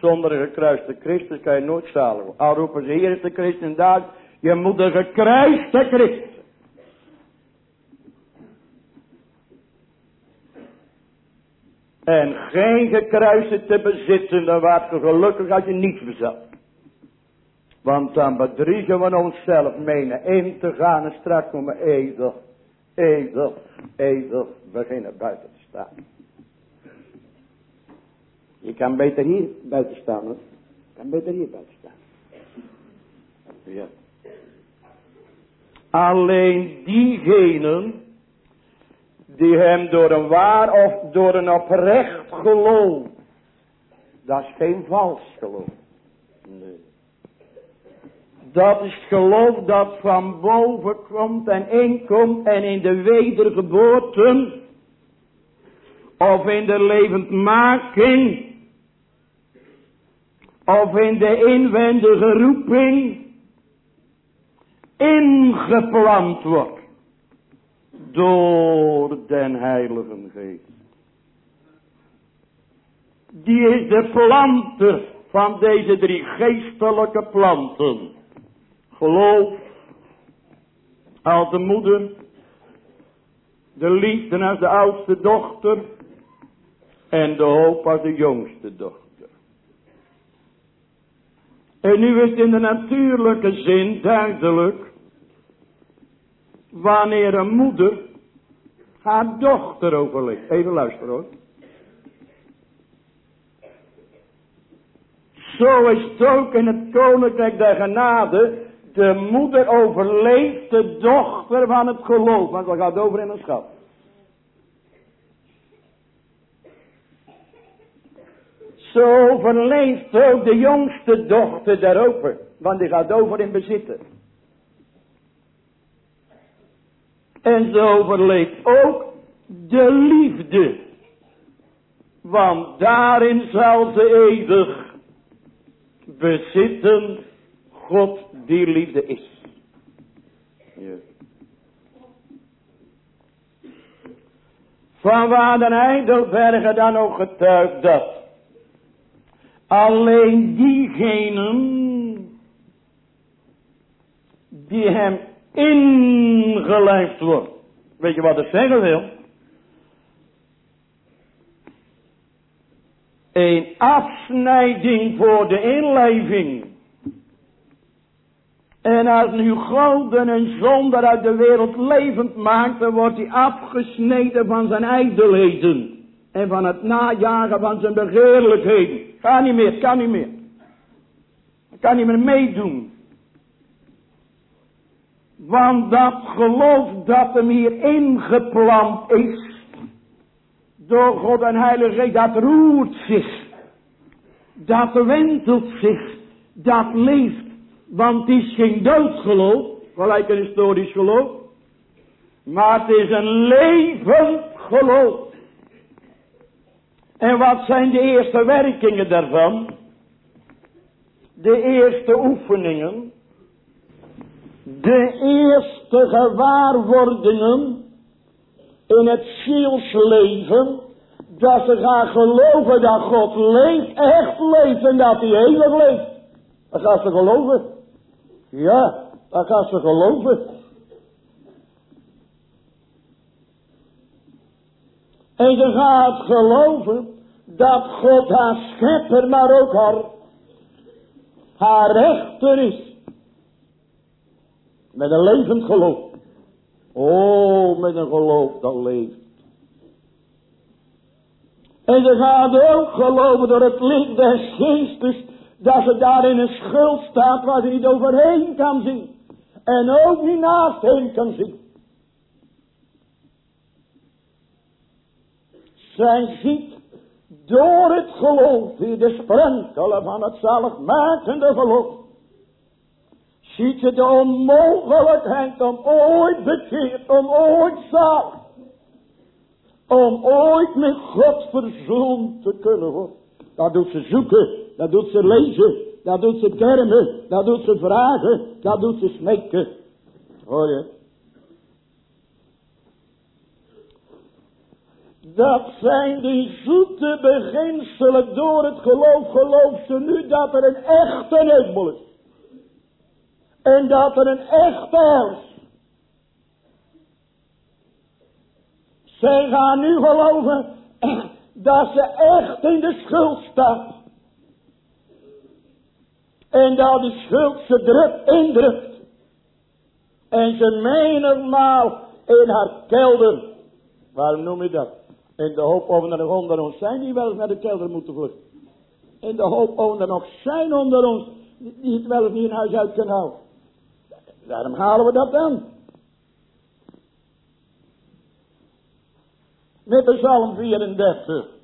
Zonder een gekruiste Christus kan je nooit zalig worden. Al roepen ze, hier is de Christus daar, je moet de gekruiste Christus. En geen gekruiste te bezitten, dan waart je gelukkig als je niets bezat. Want dan bedriegen we onszelf, menen in te gaan en straks komen edel, edel, edel beginnen buiten te staan. Je kan beter hier buiten staan hoor. Je kan beter hier buiten staan. Ja. Alleen diegenen die hem door een waar of door een oprecht geloof. Dat is geen vals geloof. Nee. Dat is geloof dat van boven komt en inkomt en in de wedergeboorte of in de levendmaking of in de inwendige roeping ingeplant wordt door den Heilige Geest. Die is de planter van deze drie geestelijke planten. Geloof als de moeder, de liefde als de oudste dochter en de hoop als de jongste dochter. En nu is in de natuurlijke zin duidelijk wanneer een moeder haar dochter overleeft. Even luisteren hoor. Zo is het ook in het koninkrijk der genade. De moeder overleeft de dochter van het geloof. Want dat gaat over in een schat. Zo overleeft ook de jongste dochter daarover. Want die gaat over in bezitten. En zo overleeft ook de liefde. Want daarin zal ze eeuwig bezitten God die liefde is. Ja. Van waar de Heidelberger dan ook getuigt dat alleen diegenen die hem ingelijfd wordt. Weet je wat ik zeggen wil? Een afsnijding voor de inleving. En als nu golden een zonder uit de wereld levend maakt, dan wordt hij afgesneden van zijn ijdelheden. En van het najagen van zijn begeerlijkheden. Ga niet meer, kan niet meer. Kan niet meer meedoen. Want dat geloof dat hem hier ingeplant is. Door God en Heilige Geest. Dat roert zich. Dat wentelt zich. Dat leeft. Want het is geen doodgeloof. Gelijk een historisch geloof. Maar het is een levend geloof. En wat zijn de eerste werkingen daarvan? De eerste oefeningen de eerste gewaarwordingen in het zielsleven, dat ze gaan geloven dat God leeft, echt leeft en dat hij eeuwig leeft. Dat gaan ze geloven. Ja, dat gaan ze geloven. En ze gaat geloven dat God haar schepper, maar ook haar, haar rechter is. Met een levend geloof. Oh, met een geloof dat leeft. En ze gaat ook geloven door het licht des geestes. Dat ze daar in een schuld staat waar ze niet overheen kan zien. En ook niet naast heen kan zien. Zij ziet door het geloof, die de sprenkelen van het zaligmakende geloof, ziet ze de onmogelijkheid om ooit bekeerd, om ooit zalig, om ooit met God verzoend te kunnen worden. Dat doet ze zoeken, dat doet ze lezen, dat doet ze termen, dat doet ze vragen, dat doet ze smeken. Hoor je? Dat zijn die zoete beginselen door het geloof. Geloof ze nu dat er een echte hemel is. En dat er een echte hel is. Zij gaan nu geloven dat ze echt in de schuld staat. En dat die schuld ze druk indrukt. En ze menigmaal in haar kelder. Waarom noem je dat? In de hoop of er onder ons zijn die wel eens naar de kelder moeten vluchten. In de hoop of er nog zijn onder ons die het wel eens niet in huis uit kunnen houden. Waarom halen we dat dan? Met de Psalm 34.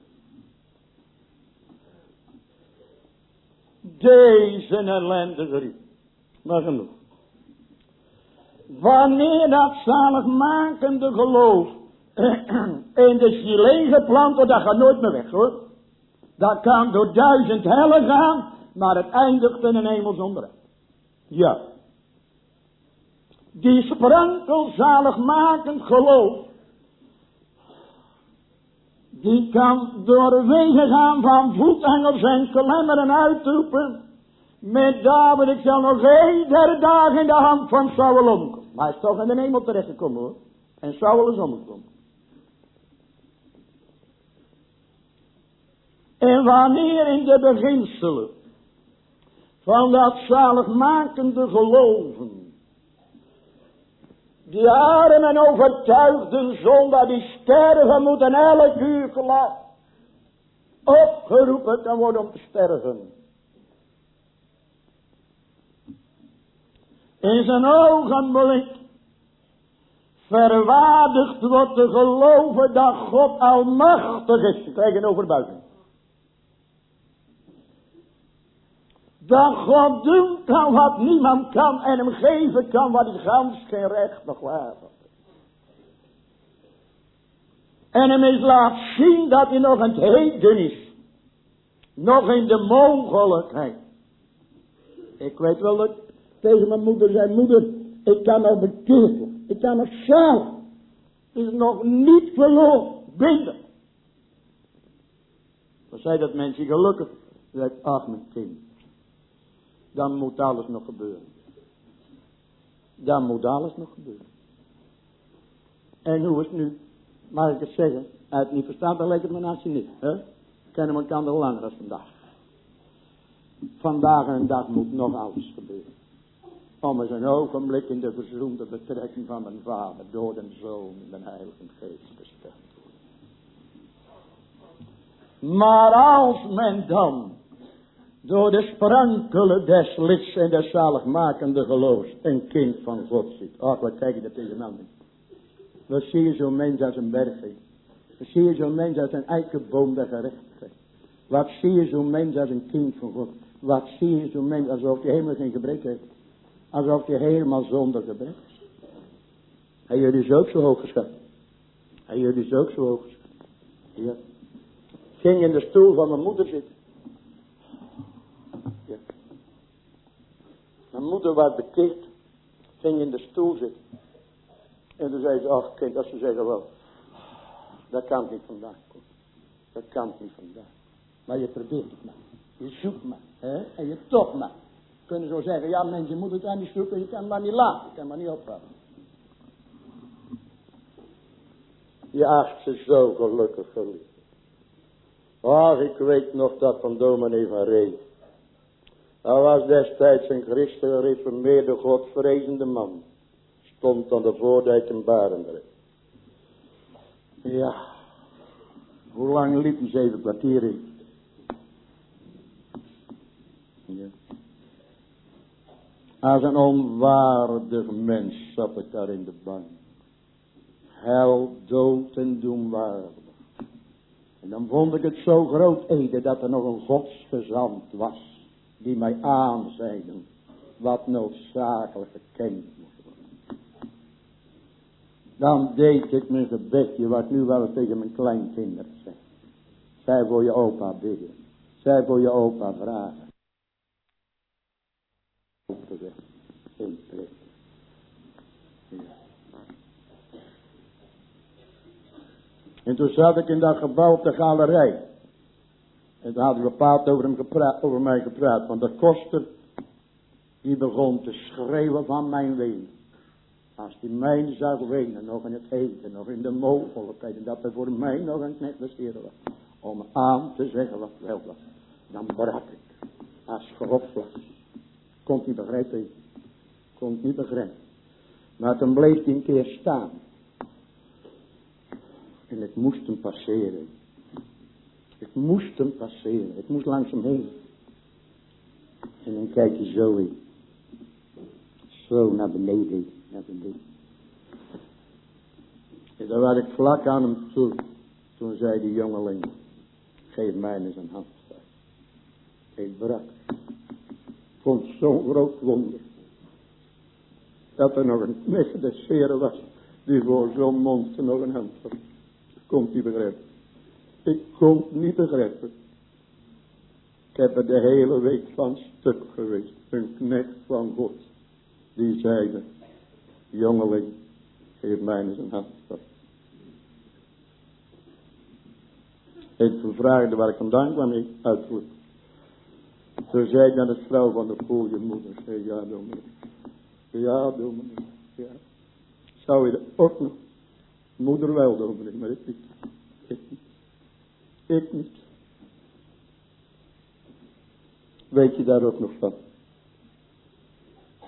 Deze ellendige riep. Maar genoeg. Wanneer dat zaligmakende geloof in de ziel geplant dat gaat nooit meer weg hoor. Dat kan door duizend hellen gaan, maar het eindigt in een hemel zonder Ja. Die sprankelzaligmakend geloof, die kan door wegen gaan van voetengels en klemmeren uitroepen, met David, ik zal nog één derde dag in de hand van Saul omkomen. Maar hij is toch in de hemel terechtgekomen hoor. En Saul is omgekomen. En wanneer in de beginselen van dat zaligmakende geloven, die arme en overtuigden zonder die sterven moeten elk uur gelaten, opgeroepen kan worden om te sterven. In zijn ogenblik verwaardigd wordt te geloven dat God almachtig is. Ik krijg een overbuiging. Dat God doen kan wat niemand kan en hem geven kan wat hij gans geen recht nog waard En hem is laat zien dat hij nog een het heden is. Nog in de mogelijkheid. Ik weet wel dat tegen mijn moeder zei, moeder, ik kan nog worden. Ik kan nog zelf. Is nog niet verloren. Binnen. Dan zei dat mensen gelukkig. Zei, ach mijn kind dan moet alles nog gebeuren. Dan moet alles nog gebeuren. En hoe is het nu? Mag ik het zeggen? Hij het niet verstaat, dan lijkt het me naast je niet. Hè? Kennen we elkaar nog langer dan vandaag. Vandaag en dag moet nog alles gebeuren. Om eens een ogenblik in de verzoende betrekking van mijn vader, door de zoon en de heilige geest te. Maar als men dan door de sprankelen des lids en des zaligmakende geloofs een kind van God ziet. Ach, wat kijk je tegen anderen. Wat zie je zo'n mens als een berg Wat zie je zo'n mens als een eikenboom der gerechtigheid. Wat zie je zo'n mens als een kind van God. Wat zie je zo'n mens alsof hij helemaal geen gebrek heeft. Alsof hij helemaal zonder gebrek is. Hij jullie is ook zo hoog geschat. Hij jullie is ook zo hoog geschat. Ja. Ging in de stoel van mijn moeder zitten. Mijn moeder was bekeerd. Ging in de stoel zitten. En toen zei ze, ach kind, als ze zeggen wel. Dat kan niet vandaag komen. Dat kan niet vandaag. Maar je probeert het maar. Je zoekt maar. Hè? En je toch maar. Kunnen zo zeggen, ja mensen, je moet het aan die zoeken. Je kan maar niet laten. Je kan maar niet ophouden. Je acht ze zo gelukkig geliefd. Ach, ik weet nog dat van dominee van Ree. Hij was destijds een christen reformeerde godvrezende man. Stond aan de voordijk in. Ja. Hoe lang liep hij zeven kwartier in? Ja. Als een onwaardig mens zat ik daar in de bank. Hel, dood en doenwaardig. En dan vond ik het zo groot ede dat er nog een godsgezant was. Die mij aanzeide wat noodzakelijk gekend moest worden. Dan deed ik mijn gebedje wat nu wel tegen mijn kleinkinderen zeg. Zij voor je opa bidden. Zij voor je opa vragen. En toen zat ik in dat gebouw op de galerij. En toen hadden bepaald over, hem gepraat, over mij gepraat. Want de koster, die begon te schreeuwen van mijn ween. Als die mij zou wenen, nog in het eten, nog in de mogelijkheden, dat er voor mij nog een knecht bescheren was. Om aan te zeggen wat wel was. Dan brak ik. Als was. Komt niet begrijpen. Komt niet begrijpen. Maar toen bleef hij een keer staan. En ik moest hem passeren. Ik moest hem passeren. Ik moest langs hem heen. En dan kijk je zo in. Zo naar beneden. Naar beneden. En dan was ik vlak aan hem toe. Toen zei die jongeling. Geef mij eens een hand. Ik brak. Vond zo'n groot wonder. Dat er nog een knecht des was. Die voor zo'n monster nog een hand had. Komt die begrijpen. Ik kon niet begrijpen. Ik heb er de hele week van stuk geweest. Een knecht van God. Die zeide. Jongeling. Geef mij eens een hand. Ik vraagde waar ik vandaan kwam. Ik uitvoer. Toen zei ik aan de vrouw van de je moeder. Zei ja dominee. Ja dominee. Ja. Zou je ook nog Moeder wel, dominee, maar ik. Ik niet. Ik niet. Weet je daar ook nog van?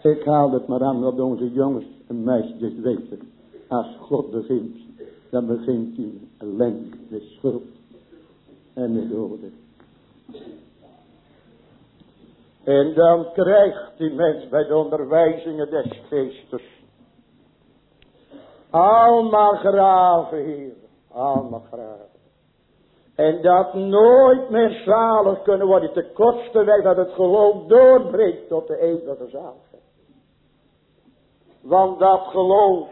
Ik haal het maar aan wat onze jongens en meisjes weten. Als God begint, dan begint hij ellende, de schuld en de doden. En dan krijgt die mens bij de onderwijzingen des geestes allemaal graven, Heer. Allemaal graven. En dat nooit meer zalig kunnen worden. Te kortste weg dat het geloof doorbreekt tot de eeuwige zaligheid. Want dat geloof.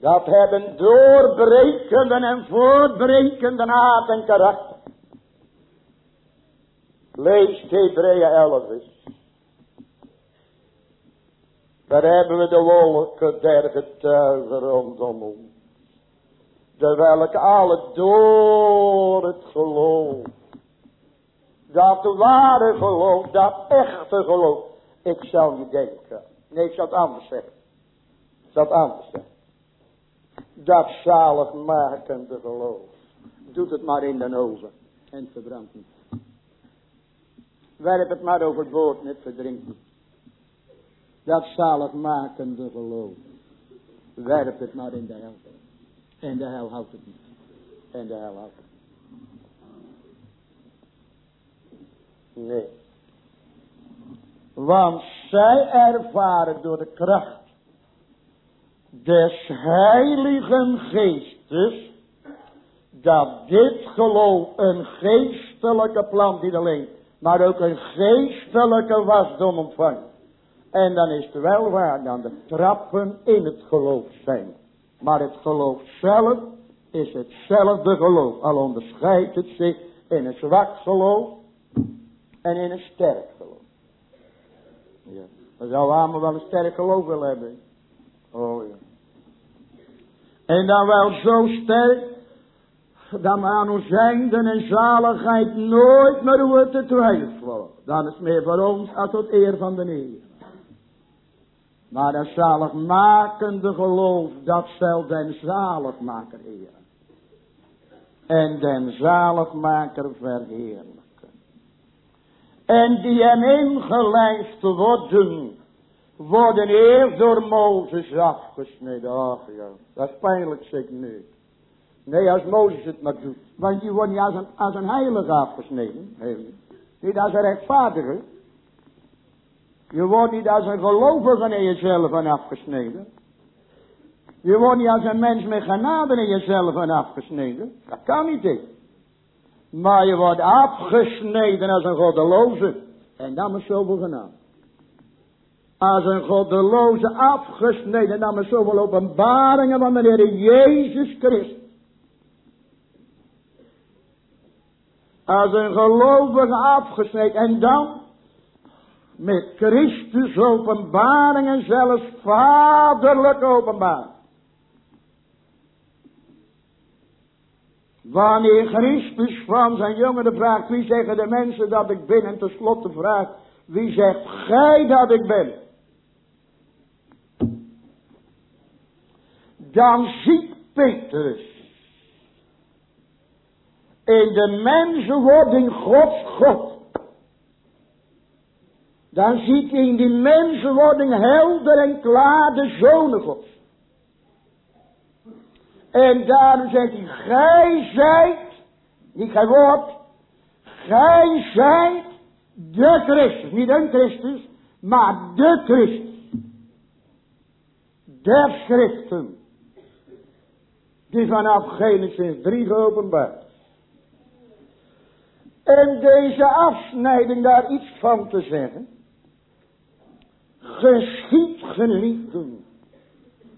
Dat hebben doorbrekende en voortbrekende aard en karakter. Lees Hebreeën 11 eens. Daar hebben we de wolken der getuigen rondom ons. De welke alle door het geloof. Dat ware geloof, dat echte geloof. Ik zou niet denken. Nee, ik zou het anders zeggen. Ik zou het anders zeggen. Dat zaligmakende geloof. Doet het maar in de oven. En verbrandt niet. Werp het maar over het boord en het verdrinkt niet. Dat zaligmakende geloof. Werp het maar in de hel. En de hel houdt het niet. En de hel houdt het niet. Nee. Want zij ervaren door de kracht des heiligen geestes dat dit geloof een geestelijke plant niet alleen, maar ook een geestelijke wasdom ontvangt. En dan is het wel waar dan de trappen in het geloof zijn. Maar het geloof zelf is hetzelfde geloof. Al onderscheidt het zich in een zwak geloof en in een sterk geloof. Ja. Dan zou allemaal wel een sterk geloof willen hebben. Oh ja. En dan wel zo sterk dat we aan ons zijnde en zaligheid nooit meer hoeven te twijfelen. Dan is meer voor ons als tot eer van de Heer. Maar dat zaligmakende geloof, dat zal den zaligmaker eren. En den zaligmaker verheerlijken. En die hem ingelijfd worden, worden eerst door Mozes afgesneden. Ach ja, dat is pijnlijk zeker niet. Nee, als Mozes het maar doet. Want die wordt niet als een, als een heilige afgesneden. Nee, Niet als een rechtvaardige. Je wordt niet als een gelovige in jezelf van afgesneden. Je wordt niet als een mens met genade in jezelf van afgesneden. Dat kan niet. Maar je wordt afgesneden als een goddeloze. En dan met zoveel genade. Als een goddeloze afgesneden. dan met zoveel openbaringen van de Jezus Christus. Als een gelovige afgesneden. En dan met Christus openbaringen zelfs vaderlijk openbaring. Wanneer Christus van zijn jongeren vraagt, wie zeggen de mensen dat ik ben? En tenslotte vraagt, wie zegt gij dat ik ben? Dan ziet Petrus in de mensenwording Gods God. Dan ziet hij in die mensenwording helder en klaar de zonen Gods. En daarom zegt hij, gij zijt, niet gij woord, gij zijt de Christus. Niet een Christus, maar de Christus. Der schriften. Die vanaf Genesis 3 geopenbaard. En deze afsnijding daar iets van te zeggen. Geschiet genieten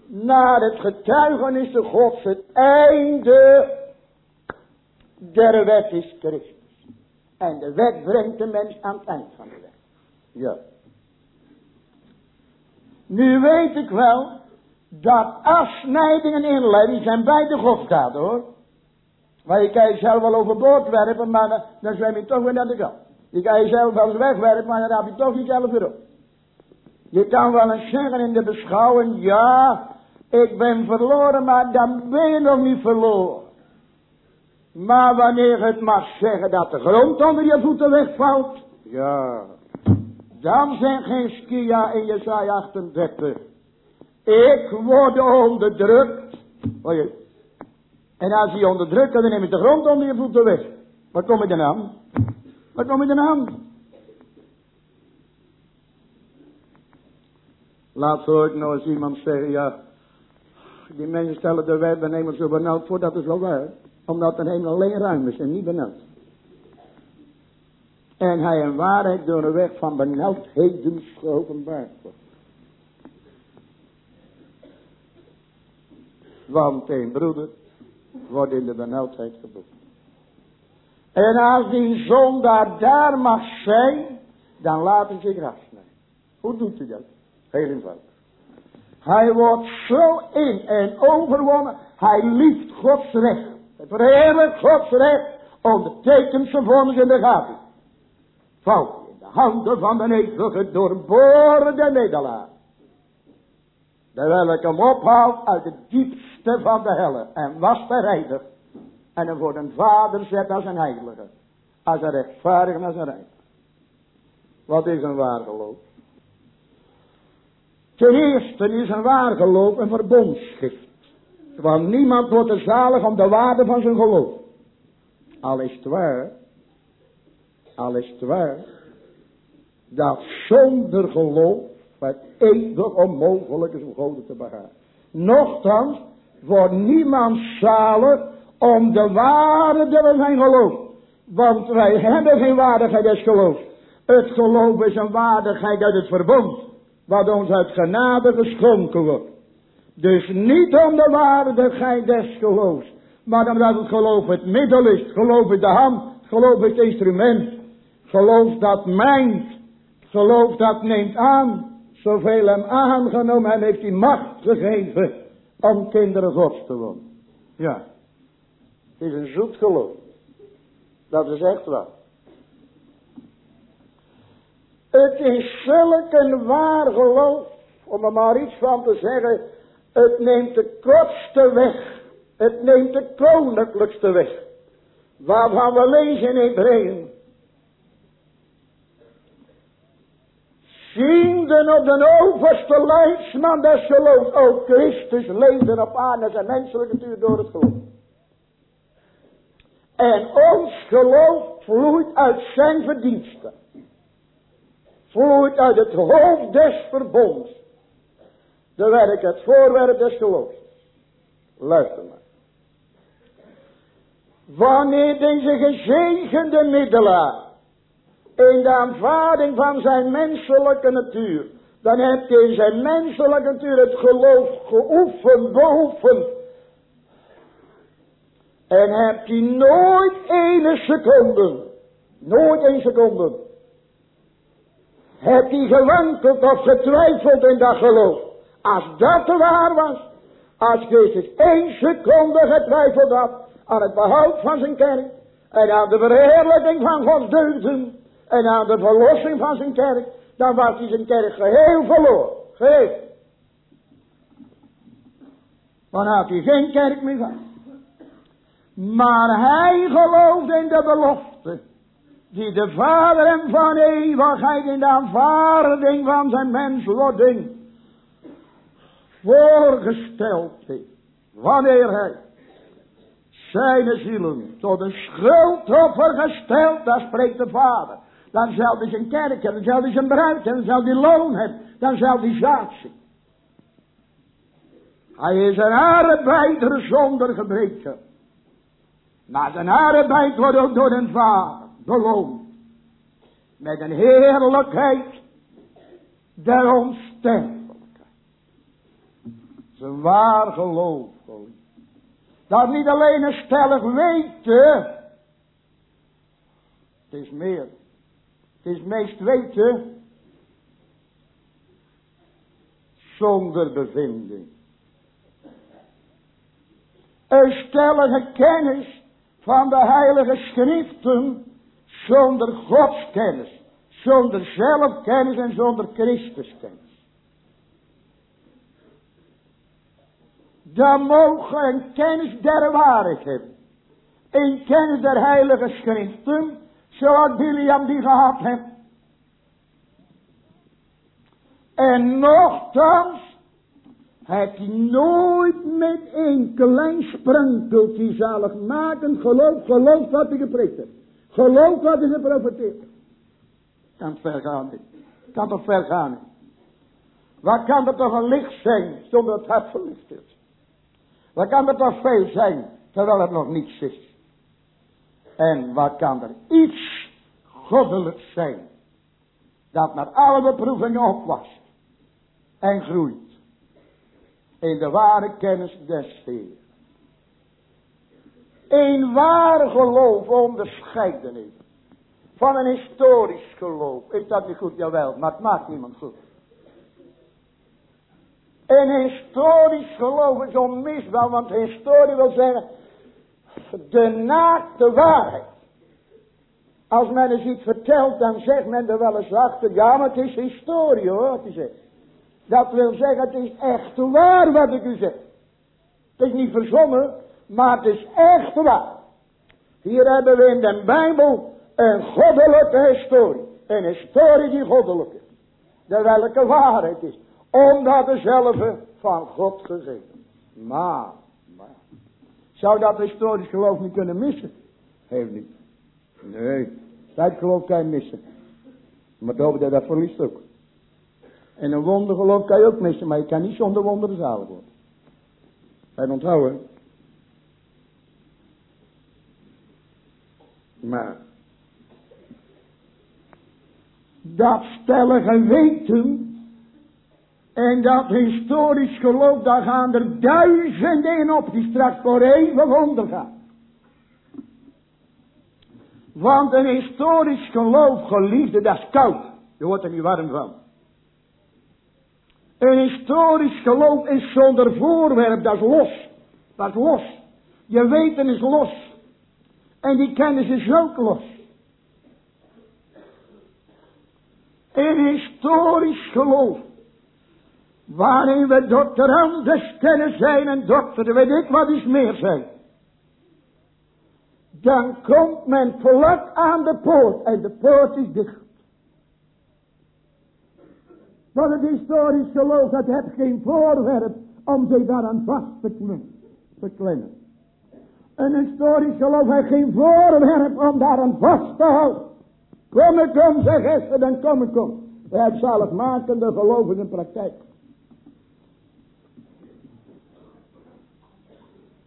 naar het getuigenis de Gods het einde der wet is Christus. En de wet brengt de mens aan het eind van de weg. Ja. Nu weet ik wel dat afsnijding en inleiding zijn beide Godsdaden hoor. Maar je kan jezelf wel overboord werpen, maar dan, zwem je toch weer naar de kant. Je kan jezelf wel wegwerpen, maar dan heb je toch jezelf weer op. Je kan wel eens zeggen in de beschouwing, ja, ik ben verloren, maar dan ben je nog niet verloren. Maar wanneer het mag zeggen dat de grond onder je voeten wegvalt, ja, dan zijn geen skia in Jesaja 38. Ik word onderdrukt. Je? En als je onderdrukt, dan neem je de grond onder je voeten weg. Waar kom je dan aan? Waar kom je dan? Laatst hoor ik nog eens iemand zeggen, ja, die mensen stellen de wet de hemel zo benauwd voor, dat is wel waar. Omdat de hemel alleen ruim is en niet benauwd. En hij een waarheid door een weg van benauwdheden geopenbaard wordt. Want een broeder wordt in de benauwdheid geboren. En als die zondaar daar mag zijn, dan laat hij zich afsnijden. Hoe doet hij dat? Hij wordt zo in en overwonnen. Hij liefst Gods recht. Hij verheerlijkt Gods recht. Ondertekent zijn vonnis in de gaten. Valt in de handen van de eeuwige doorboorde middelaar. Terwijl ik hem ophaalt uit het diepste van de helle. En was bereinigd. En hem voor een vader zet als een heilige. Als een rechtvaardige en als een rein. Wat is een waar geloof? Ten eerste is een waar geloof een verbondsschrift. Want niemand wordt er zalig om de waarde van zijn geloof. Al is het waar, al is het waar, dat zonder geloof het eeuwig onmogelijk is om God te begaan. Nochtans wordt niemand zalig om de waarde van zijn geloof. Want wij hebben geen waardigheid des geloofs. Het geloof is een waardigheid uit het verbond wat ons uit genade geschonken wordt. Dus niet om de waardigheid des geloofs, maar omdat het geloof het middel is, geloof is de hand, geloof het instrument, geloof dat mijnt, geloof dat neemt aan, zoveel hem aangenomen en heeft hij macht gegeven om kinderen gods te worden. Ja, het is een zoet geloof. Dat is echt waar. Het is zulk een waar geloof, om er maar iets van te zeggen, het neemt de kortste weg, het neemt de koninklijkste weg, waarvan we lezen in Hebreeën. Zienden op de overste leidsman des geloofs, ook Christus leefde op aarde zijn menselijke natuur door het geloof. En ons geloof vloeit uit zijn verdiensten. Vloeit uit het hoofd des verbonds. De werk het voorwerp des geloofs. Luister maar. Wanneer deze gezegende middelaar in de aanvaarding van zijn menselijke natuur, dan heeft hij in zijn menselijke natuur het geloof geoefend, beoefend. En hebt hij nooit ene seconde, nooit één seconde, hebt hij gewankeld of getwijfeld in dat geloof. Als dat waar was, als Jezus één seconde getwijfeld had, aan het behoud van zijn kerk. En aan de verheerlijking van Gods deugden. En aan de verlossing van zijn kerk. Dan was hij zijn kerk geheel verloren. Geheel. Dan had hij geen kerk meer. Maar hij geloofde in de belofte. Die de Vader hem van eeuwigheid in de aanvaarding van zijn menswording voorgesteld heeft. Wanneer hij zijn zielen tot een schuldoffer gesteld, daar spreekt de Vader. Dan zal hij zijn kerk hebben, dan zal hij zijn bruid hebben, dan zal hij loon hebben, dan zal hij zaad zien. Hij is een arbeider zonder gebreken. Maar zijn arbeid wordt ook door een Vader beloond. Met een heerlijkheid der onsterfelijkheid. Zijn waar geloof dat niet alleen een stellig weten. Het is meer. Het is meest weten. Zonder bevinding. Een stellige kennis van de heilige schriften. Zonder godskennis. Zonder zelfkennis en zonder Christuskennis. dan mogen een kennis der waarheid hebben. Een kennis der heilige schriften, zoals Biliam die gehad heeft. En nochtans heeft hij nooit met een klein sprankeltje zalig maken geloof, geloof wat hij gepreekt heeft. Geloof wat hij geprofiteerd Kan ver gaan. Kan toch ver gaan niet. Wat kan er toch een licht zijn zonder het hart verlicht is. Wat kan er toch veel zijn, terwijl het nog niets is. En wat kan er iets goddelijks zijn, dat naar alle beproevingen opwast en groeit in de ware kennis des Heer. Een waar geloof onderscheiden is van een historisch geloof. Is dat niet goed? Jawel, maar het maakt niemand goed. Een historisch geloof is onmisbaar, want historie wil zeggen de naakte waarheid. Als men eens iets vertelt, dan zegt men er wel eens achter, ja, maar het is historie hoor, wat je zegt. Dat wil zeggen, het is echt waar wat ik u zeg. Het is niet verzonnen, maar het is echt waar. Hier hebben we in de Bijbel een goddelijke historie. Een historie die goddelijk is. De welke waarheid is omdat dezelfde van God gegeven. Maar, maar. Zou dat historisch geloof niet kunnen missen? Heeft niet. Nee. Dat geloof kan je missen. Maar dat dat verliest ook. En een wondergeloof kan je ook missen, maar je kan niet zonder wonderen zalig worden. En onthouden. Maar. Dat stellige weten en dat historisch geloof, daar gaan er duizenden in op die straks voor eeuwig ondergaan. Want een historisch geloof, geliefde, dat is koud. Je wordt er niet warm van. Een historisch geloof is zonder voorwerp, dat is los. Dat is los. Je weten is los. En die kennis is ook los. Een historisch geloof Waarin we dokter anders kennen zijn en dokter weet ik wat is meer zijn. Dan komt men vlak aan de poort en de poort is dicht. Want het historisch geloof dat heeft geen voorwerp om zich daaraan vast te klemmen. Een historisch geloof heeft geen voorwerp om daar een vast te houden. Kom ik kom, zeg Esther, dan kom ik kom. Het zaligmakende geloof in de praktijk.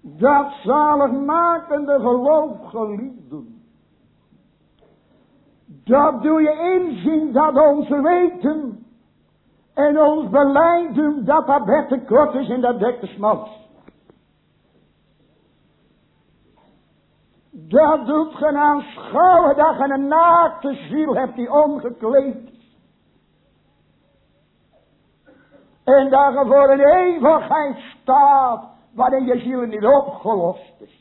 Dat zaligmakende geloof, geliefden. Dat doe je inzien dat ons weten en ons beleiden dat dat bed kort is en dat dek te Dat doet ge aanschouwen dat je een naakte ziel hebt die omgekleed En dat je voor een eeuwigheid staat waarin je ziel niet opgelost is.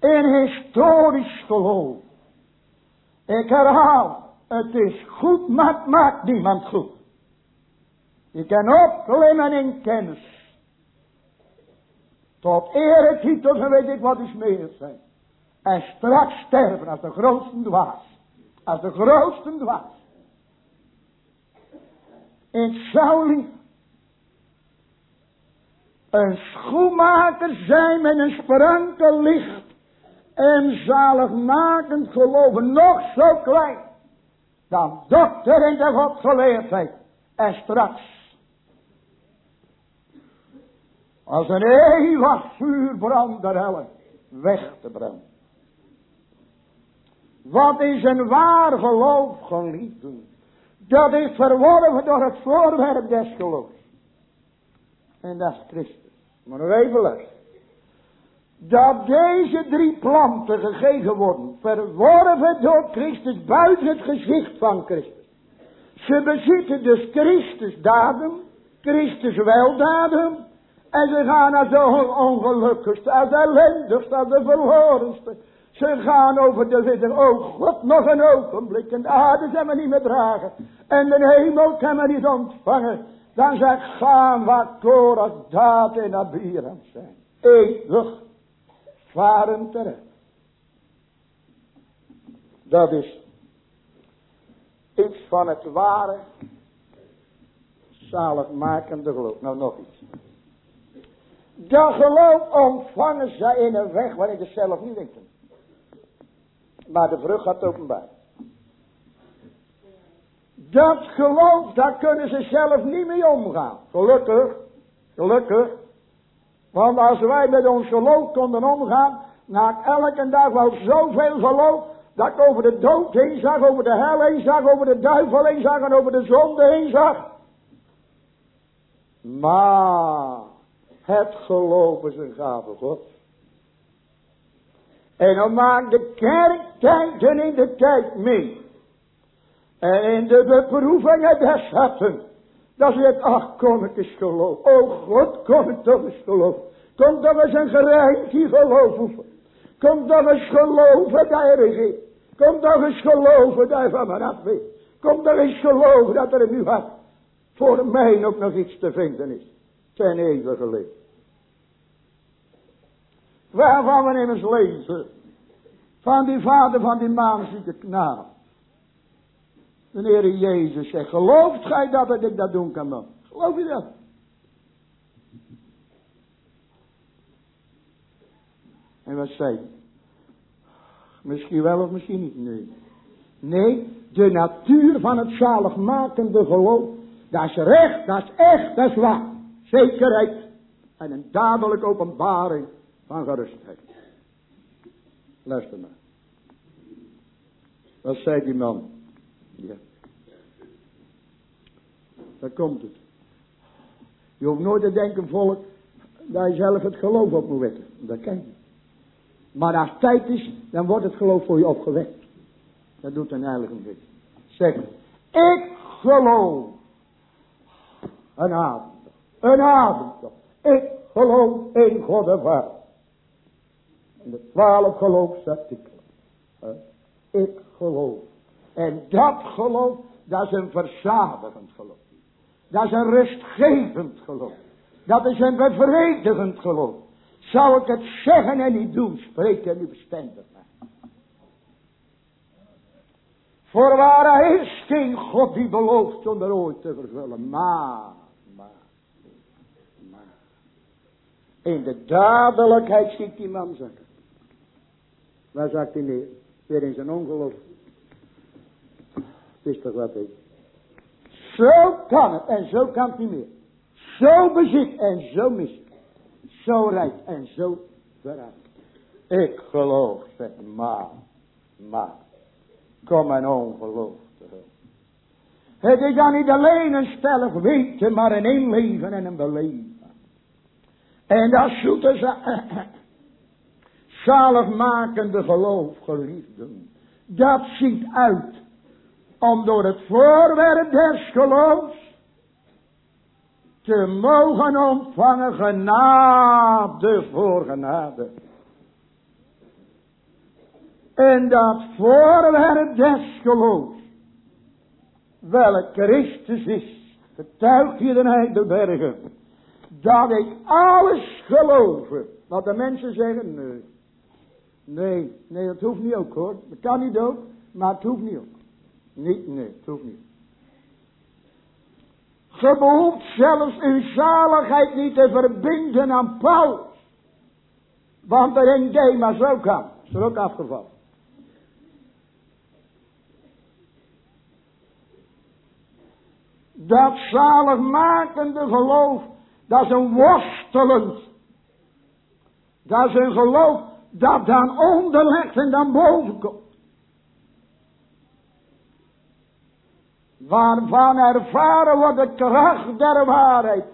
In historisch geloof. Ik herhaal, het is goed, maar het maakt niemand goed. Je kan opklimmen in kennis. Tot eretitels en weet ik wat is meer zijn. En straks sterven als de grootste dwaas. Als de grootste dwaas. Ik zou lief een schoenmaker zijn met een sprankel licht en zaligmakend geloven nog zo klein dan dokter in de godgeleerdheid en straks als een eeuwig vuur brandt der helle weg te branden. Wat is een waar geloof, geliefden? Dat is verworven door het voorwerp des geloofs. En dat is Christus. Maar nog even luisteren. Dat deze drie planten gegeven worden, verworven door Christus buiten het gezicht van Christus. Ze bezitten dus Christus daden, Christus weldaden. En ze gaan naar de ongelukkigste, als de ellendigste, als de verlorenste. Ze gaan over de witte, oh God, nog een ogenblik. En de aarde zijn we niet meer dragen. En de hemel kan we niet ontvangen. Dan zegt gaan wat Korach, Daad en Abiram zijn. Eeuwig varen terecht. Dat is iets van het ware zaligmakende geloof. Nou nog iets. Dat geloof ontvangen zij in een weg waarin ze zelf niet denken. Maar de vrucht gaat openbaar. Dat geloof, daar kunnen ze zelf niet mee omgaan. Gelukkig, gelukkig. Want als wij met ons geloof konden omgaan, na elke dag wel zoveel geloof, dat ik over de dood heen zag, over de hel heen zag, over de duivel heen zag en over de zonde heen zag. Maar het geloof is een gave God. En dan maakt de kerk tijden in de tijd mee. En in de beproevingen des harten. Dat je het, ach kom ik eens geloof. Oh God, kom ik toch eens geloof. Kom toch eens een gerijntje geloof oefen. Kom toch eens geloven dat er is. Kom toch eens geloven dat je van me af weet. Kom toch eens geloven dat er in uw hart voor mij ook nog iets te vinden is. Ten eeuwige leven. Waarvan we immers lezen. Van die vader van die maanzieke knaap. De Heer Jezus zegt, gelooft gij dat ik dat doen kan dan? Geloof je dat? En wat zei? Misschien wel of misschien niet, nee. Nee, de natuur van het zaligmakende geloof, dat is recht, dat is echt, dat is waar. Zekerheid en een dadelijke openbaring van gerustheid. Luister maar. Wat zei die man? Ja. Daar komt het. Je hoeft nooit te denken, volk, dat je zelf het geloof op moet wekken. Dat kan je. Maar als tijd is, dan wordt het geloof voor je opgewekt. Dat doet een heilige geest. Zeg, ik geloof. Een avond. Een avond. Ik geloof in God de Vader. En de twaalf geloofsartikelen. Ik geloof. En dat geloof, dat is een verzadigend geloof. Dat is een rustgevend geloof. Dat is een bevredigend geloof. Zou ik het zeggen en niet doen, spreek er nu bestendig aan. Voorwaar er is geen God die belooft zonder ooit te vervullen. Maar, maar, maar. In de dadelijkheid ziet die man zakken. Waar zakt hij neer? Weer in zijn ongeloof. Het toch wat ik. Zo kan het en zo kan het niet meer. Zo bezit en zo mis. Zo rijk en zo verraad. Ik geloof, zegt maar, maar. Kom mijn ongeloof te hulp. Het is dan niet alleen een stellig weten, maar een inleven en een beleven. En dat zoete zaligmakende geloof, geliefden. Dat ziet uit om door het voorwerp des geloofs te mogen ontvangen genade voor genade. En dat voorwerp des geloofs, welk Christus is, getuigt hier de Heidelbergen, dat ik alles geloof. Wat de mensen zeggen, nee. Nee, nee, dat hoeft niet ook hoor. Dat kan niet ook, maar het hoeft niet ook. Niet, nee, het hoeft niet. Ge behoeft zelfs uw zaligheid niet te verbinden aan Paulus. Want er in Demas ook aan. Is er ook afgevallen. Dat zaligmakende geloof, dat is een worstelend. Dat is een geloof dat dan onderlegt en dan boven komt. Waarvan ervaren wordt de kracht der waarheid.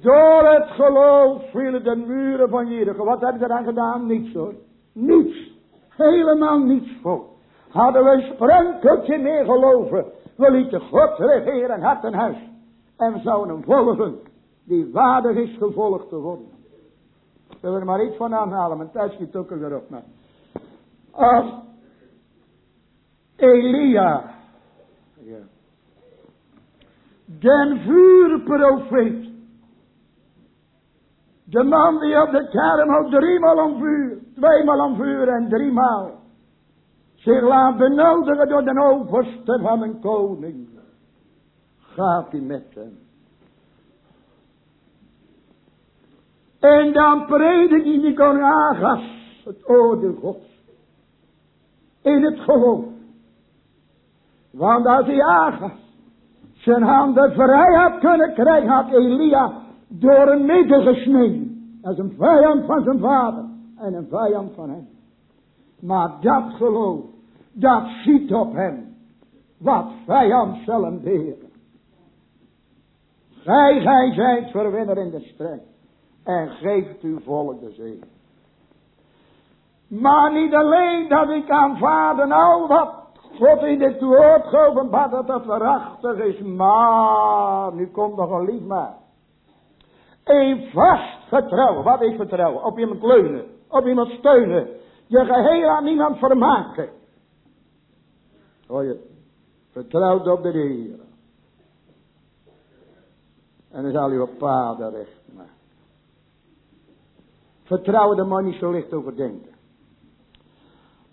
Door het geloof vielen de muren van Jericho. Wat hebben ze dan gedaan? Niets hoor. Niets. Helemaal niets voor. Hadden we een sprankeltje meer geloven. We lieten God regeren hart en huis. En we zouden hem volgen. Die waardig is gevolgd te worden. Zullen we er maar iets van aanhalen. Mijn tijd schiet ook erop. Maar. Als Elia. Ja. Den vuurprofeet. De man die op de kerm ook driemaal om vuur, tweemaal om vuur en driemaal zich laat benodigen door de overste van een koning. Gaat hij met hem. En dan predik hij die koning Agas het oordeel Gods. In het geloof. Want als hij Agas zijn handen vrij had kunnen krijgen, had Elia door een midden gesneden. Dat een vijand van zijn vader en een vijand van hem. Maar dat geloof, dat ziet op hem, wat vijand zullen deren. Gij, gij zijt verwinner in de strijd en geeft uw volk de zegen. Maar niet alleen dat ik aanvaard en al wat God in dit woord geopenbaard dat dat waarachtig is. Maar, nu komt nog een lief maar. Een vast vertrouwen. Wat is vertrouwen? Op iemand leunen. Op iemand steunen. Je geheel aan niemand vermaken. Hoor je? Op de Heer. En dan zal u op paden recht Vertrouwen, daar moet niet zo licht over denken.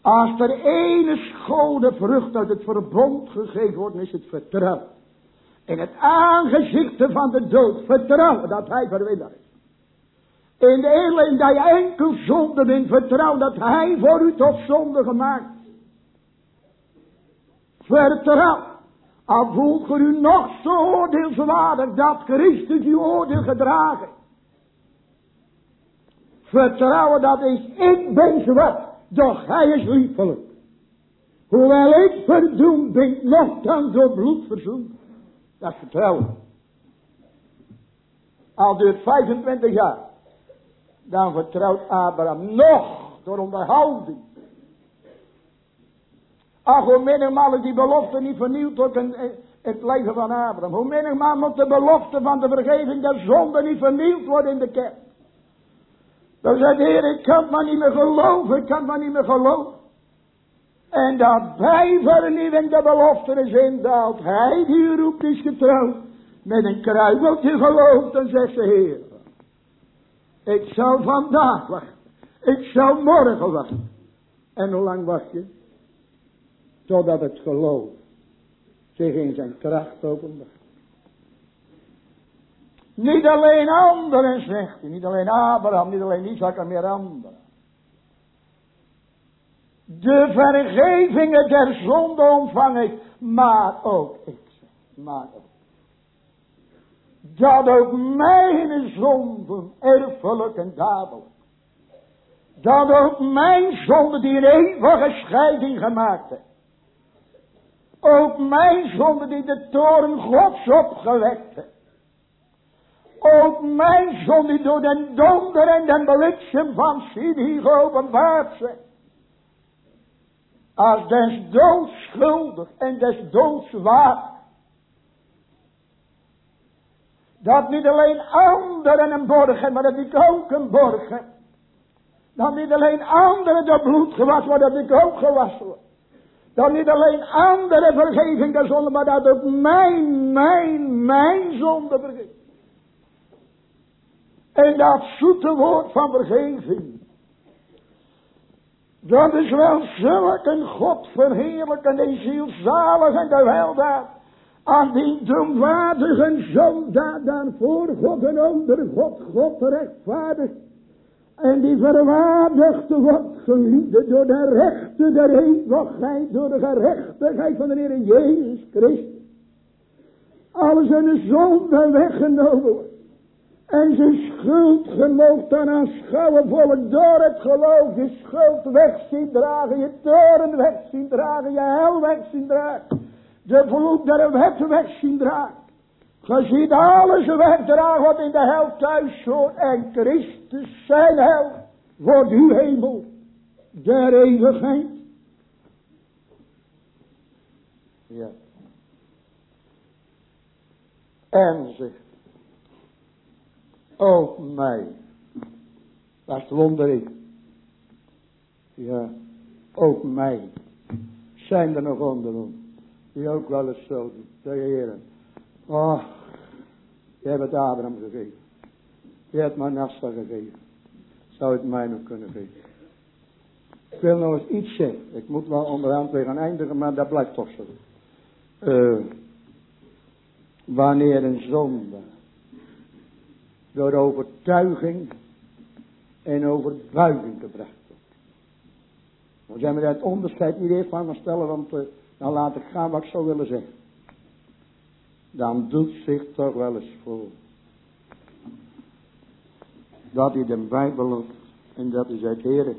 Als er ene schone vrucht uit het verbond gegeven wordt, is het vertrouwen. In het aangezicht van de dood, vertrouwen dat hij verwinnaar is. In de eenling dat je enkel zonde bent, vertrouw dat hij voor u tot zonde gemaakt Vertrouw. Al voelt u nog zo oordeelswaardig dat Christus uw oordeel gedragen. Vertrouwen dat is, ik ben zwart. Doch hij is liefelijk. Hoewel ik verdoemd ben, nogthans door bloed verzoend. Dat is vertrouwen. Al duurt 25 jaar. Dan vertrouwt Abraham nog door onderhouding. Ach, hoe menigmaal die belofte niet vernieuwd wordt in het leven van Abraham. Hoe menigmaal moet de belofte van de vergeving der zonde niet vernieuwd worden in de kerk. Dan zei de Heer, ik kan maar niet meer geloven, ik kan maar niet meer geloven. En dat bij vernieuwing de belofte is indaalt. Hij die roept is getrouwd. Met een kruimeltje gelooft, dan zegt de Heer. Ik zou vandaag wachten. Ik zou morgen wachten. En hoe lang wacht je? Totdat het geloof zich in zijn kracht openbaart. Niet alleen anderen, zegt hij. Niet alleen Abraham, niet alleen Isaac en meer anderen. De vergevingen der zonde ontvang ik, maar ook ik. Maar ook. Dat ook mijn zonden erfelijk en dadelijk. Dat ook mijn zonde die een eeuwige scheiding gemaakt heeft. Ook mijn zonde die de toren gods opgewekt heeft. Ook mijn zonde door den donder en den bliksem van Sidi geopenbaard zijn. Als des doods schuldig en des doods waard. Dat niet alleen anderen een borgen, maar dat ik ook een borgen. Dat niet alleen anderen door bloed gewassen maar dat ik ook gewassen word. Dat niet alleen anderen vergeving der maar dat ook mijn, mijn, mijn zonde vergeeft. En dat zoete woord van vergeving. Dat is wel zulk een God verheerlijken en zielzalig en de weldaad. Aan die doemwaardige zondaar daarvoor God en onder God, God rechtvaardig. En die verwaardigd wordt geliefde door de rechten der eeuwigheid, door de gerechtigheid van de Heer Jezus Christus. Alles zijn zonde weggenomen wordt. En zijn schuld gemocht dan aanschouwen volk door het geloof. Je schuld weg zien dragen, je toren weg zien dragen, je hel weg zien dragen. De vloek der wet weg zien dragen. Je ziet alles wegdragen wat in de hel thuis hoort. En Christus zijn hel wordt uw hemel der eeuwigheid. Ja. En zegt, ook mij. Dat wonder ik. Ja, ook mij. Zijn er nog onder. Die ook wel eens zo doen. De heren. Oh, je hebt het Abraham gegeven. Je hebt Manasseh gegeven. Zou het mij nog kunnen geven. Ik wil nog eens iets zeggen. Ik moet wel onderhand weer gaan eindigen, maar dat blijft toch zo. Uh, wanneer een zonde door overtuiging en overbuiging gebracht wordt. Dan zijn we het onderscheid niet even gaan stellen, want uh, dan laat ik gaan wat ik zou willen zeggen. Dan doet zich toch wel eens voor. Dat hij de Bijbel en dat is uit Heren.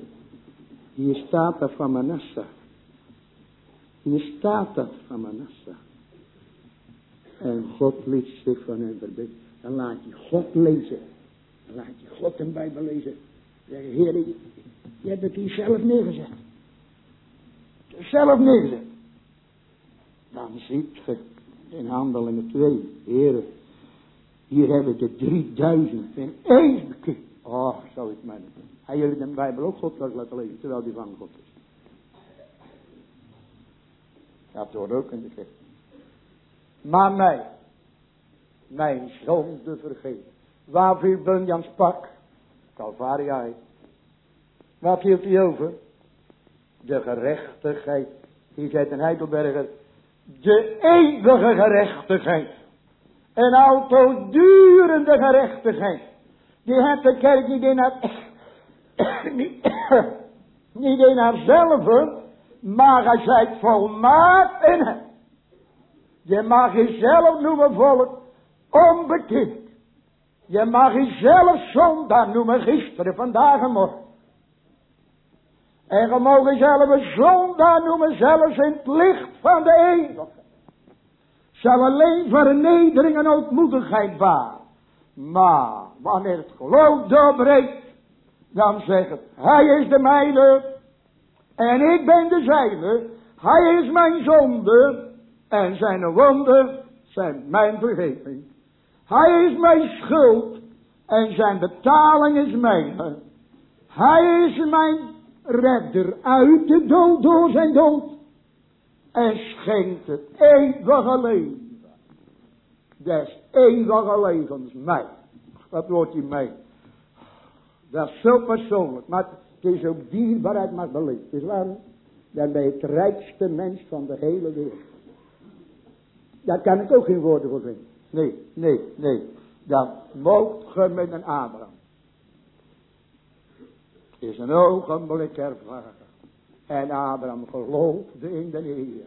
Hier staat dat van Manasseh. Hier staat dat van Manasseh. En God liet zich van hem verbeteren. Dan laat je God lezen. Dan laat je God een Bijbel lezen. Zeg, Heer, je hebt het hier zelf neergezet. Zelf neergezet. Dan ziet je in handelingen 2, Heer, hier hebben de 3000 in één bekeerd. Oh, zou ik mij niet Hij jullie de Bijbel ook God laten lezen, terwijl die van God is. Dat hoort ook in de schrift. Maar mij, mijn zonde vergeven. Waar viel Bunjans pak? Calvaria. Waar viel hij over? De gerechtigheid. Die zei een Heidelberger. De eeuwige gerechtigheid. Een autodurende gerechtigheid. Die heeft de kerk niet in haar, niet, niet in haarzelf, maar hij zijt volmaakt in hem. Je mag jezelf noemen volk onbekend. Je mag jezelf zondaar noemen gisteren, vandaag en morgen. En je mag jezelf een zondaar noemen, zelfs in het licht van de eeuwigheid. Zou alleen vernedering en ootmoedigheid baren. Maar wanneer het geloof doorbreekt, dan zegt het, hij is de mijne en ik ben de zijne. Hij is mijn zonde en zijn wonden zijn mijn vergeving. Hij is mijn schuld en zijn betaling is mijn. Hij is mijn redder uit de dood door zijn dood en schenkt het eeuwige leven. Des eeuwige levens mij. Wat wordt hij mij? Dat is zo persoonlijk, maar het is ook dierbaarheid maar beleefd. Is waarom? Dan ben je het rijkste mens van de hele wereld. Daar kan ik ook geen woorden voor vinden. Nee, nee, nee. Dat moogt ge met een Abraham. Is een ogenblik ervaren. En Abraham geloofde in de Heer.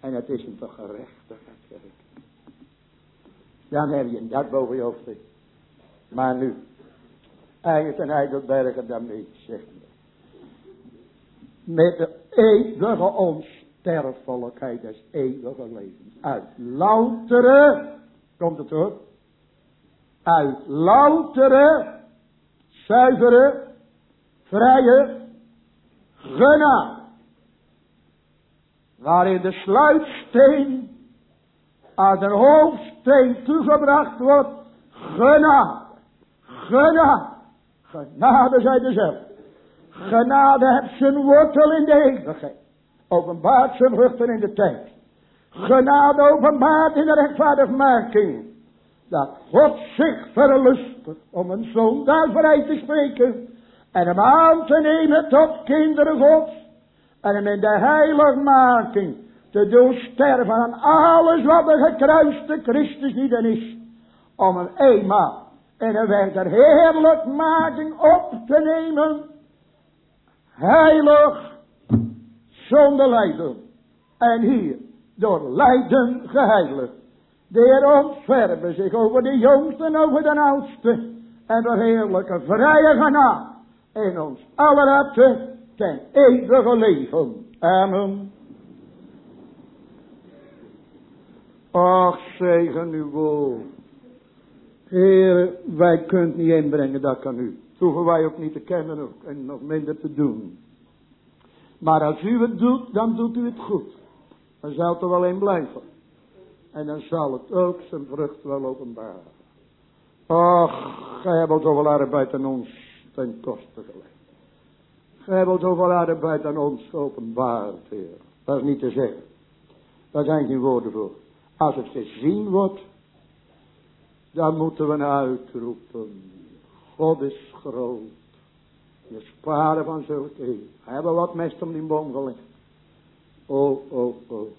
En het is hem toch gerechtigheid. Dan heb je een dak boven je hoofd. Maar nu. Eigenlijk en Heidelbergen daarmee, zegt Met de eeuwige onsterfelijkheid des eeuwige levens. Uit loutere, komt het hoor. Uit loutere, zuivere, vrije genade. Waarin de sluitsteen aan de hoofdsteen toegebracht wordt. Genade. Genade. Genade zij dezelfde. Genade heeft zijn wortel in de eeuwigheid. Openbaart zijn vruchten in de tijd. Genade openbaart in de rechtvaardigmaking. Dat God zich verlustigt om een zondaar vrij te spreken. En hem aan te nemen tot kinderen gods. En hem in de heiligmaking te doen sterven aan alles wat de gekruiste Christus niet is. Om hem eenmaal in een weg der heerlijkmaking op te nemen. Heilig zonder lijden. En hier door lijden geheiligd. De Heer ontfermen zich over de jongste en over de oudste. En door heerlijke vrije genade in ons aller harten ten eeuwige leven. Amen. Ach, zegen uw woord. Heer, wij kunnen niet inbrengen, dat kan u. Dat hoeven wij ook niet te kennen en nog minder te doen. Maar als u het doet, dan doet u het goed. Dan zal het er wel in blijven. En dan zal het ook zijn vrucht wel openbaren. Ach, gij hebt zoveel arbeid aan ons ten koste gelegd. Gij hebt zoveel arbeid aan ons geopenbaard, Heer. Dat is niet te zeggen. Daar zijn geen woorden voor. Als het gezien wordt, dan moeten we uitroepen. God is groot. Je sparen van zulke We hebben wat mest om die boom gelegd. Oh, oh, oh.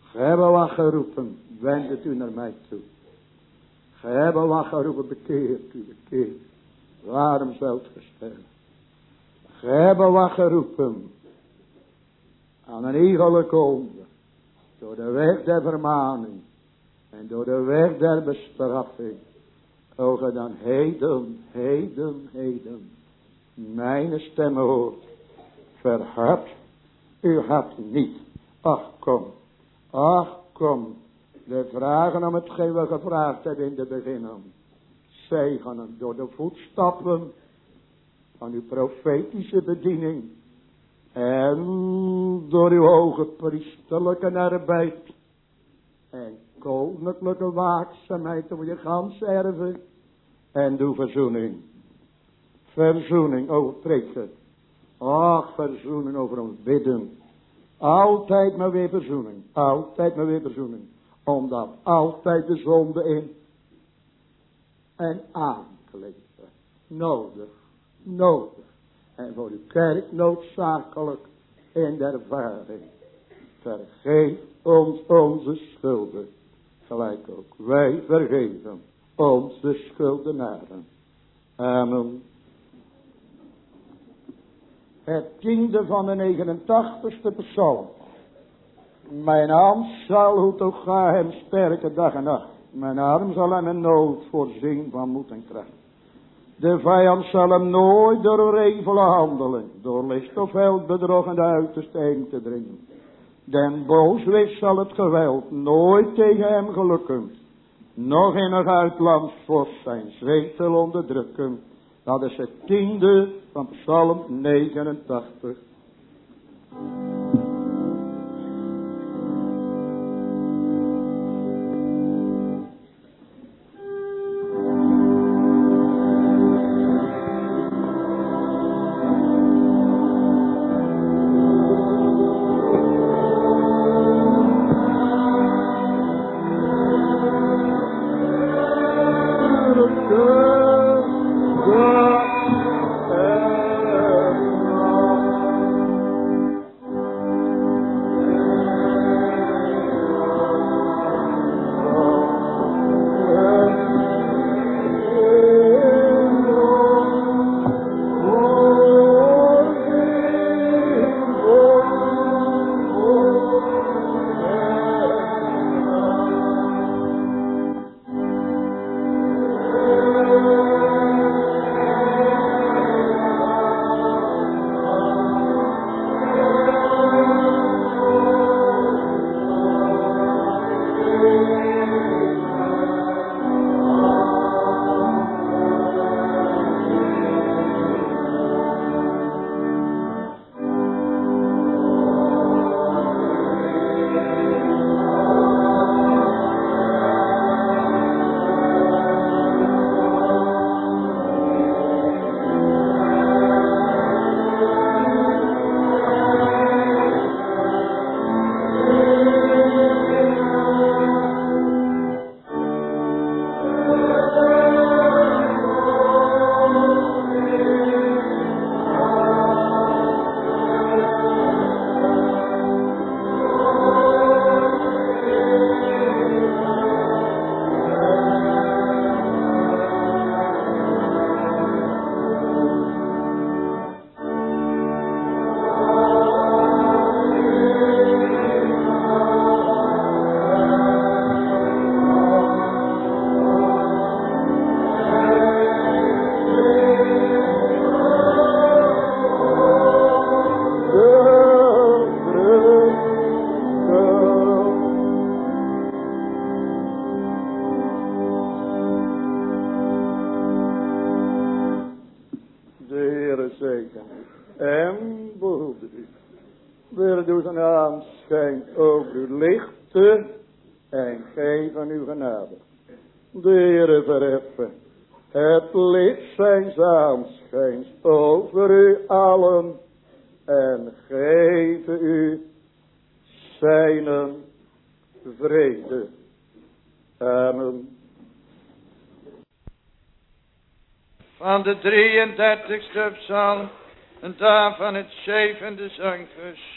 Ge hebben wat geroepen. Wend het u naar mij toe. Ge hebben wat geroepen. Bekeert u, bekeert. Waarom zult ge sterven? Ge hebben wat geroepen. Aan een egele komen. Door de weg der vermaning. En door de weg der bestraffing. O dan heden, heden, heden. Mijn stem hoort. Verhard uw hart niet. Ach kom. Ach kom. We vragen om hetgeen we gevraagd hebben in de beginnen. Zegenen door de voetstappen van uw profetische bediening. En door uw hoge priesterlijke arbeid. En koninklijke waakzaamheid over je ganse erven. En doe verzoening. Verzoening over preken. Ach, verzoening over ons bidden. Altijd maar weer verzoening. Altijd maar weer verzoening. Omdat altijd de zonde in en aankleed Nodig. Nodig. En voor de kerk noodzakelijk in de ervaring. Vergeef ons onze schulden. Gelijk ook wij vergeven onze schuldenaren. Amen. Het tiende van de 89ste psalm. Mijn hand zal, hoe toch ga hem sterke dag en nacht. Mijn arm zal hem een nood voorzien van moed en kracht. De vijand zal hem nooit door revelen handelen, door list of held bedrog en de uiterste heen te dringen. Den booswis zal het geweld nooit tegen hem gelukken, nog in een uitland voor zijn zweetel onderdrukken. Dat is het tiende van Psalm 89. 33ste psalm en daarvan het zevende zangvers.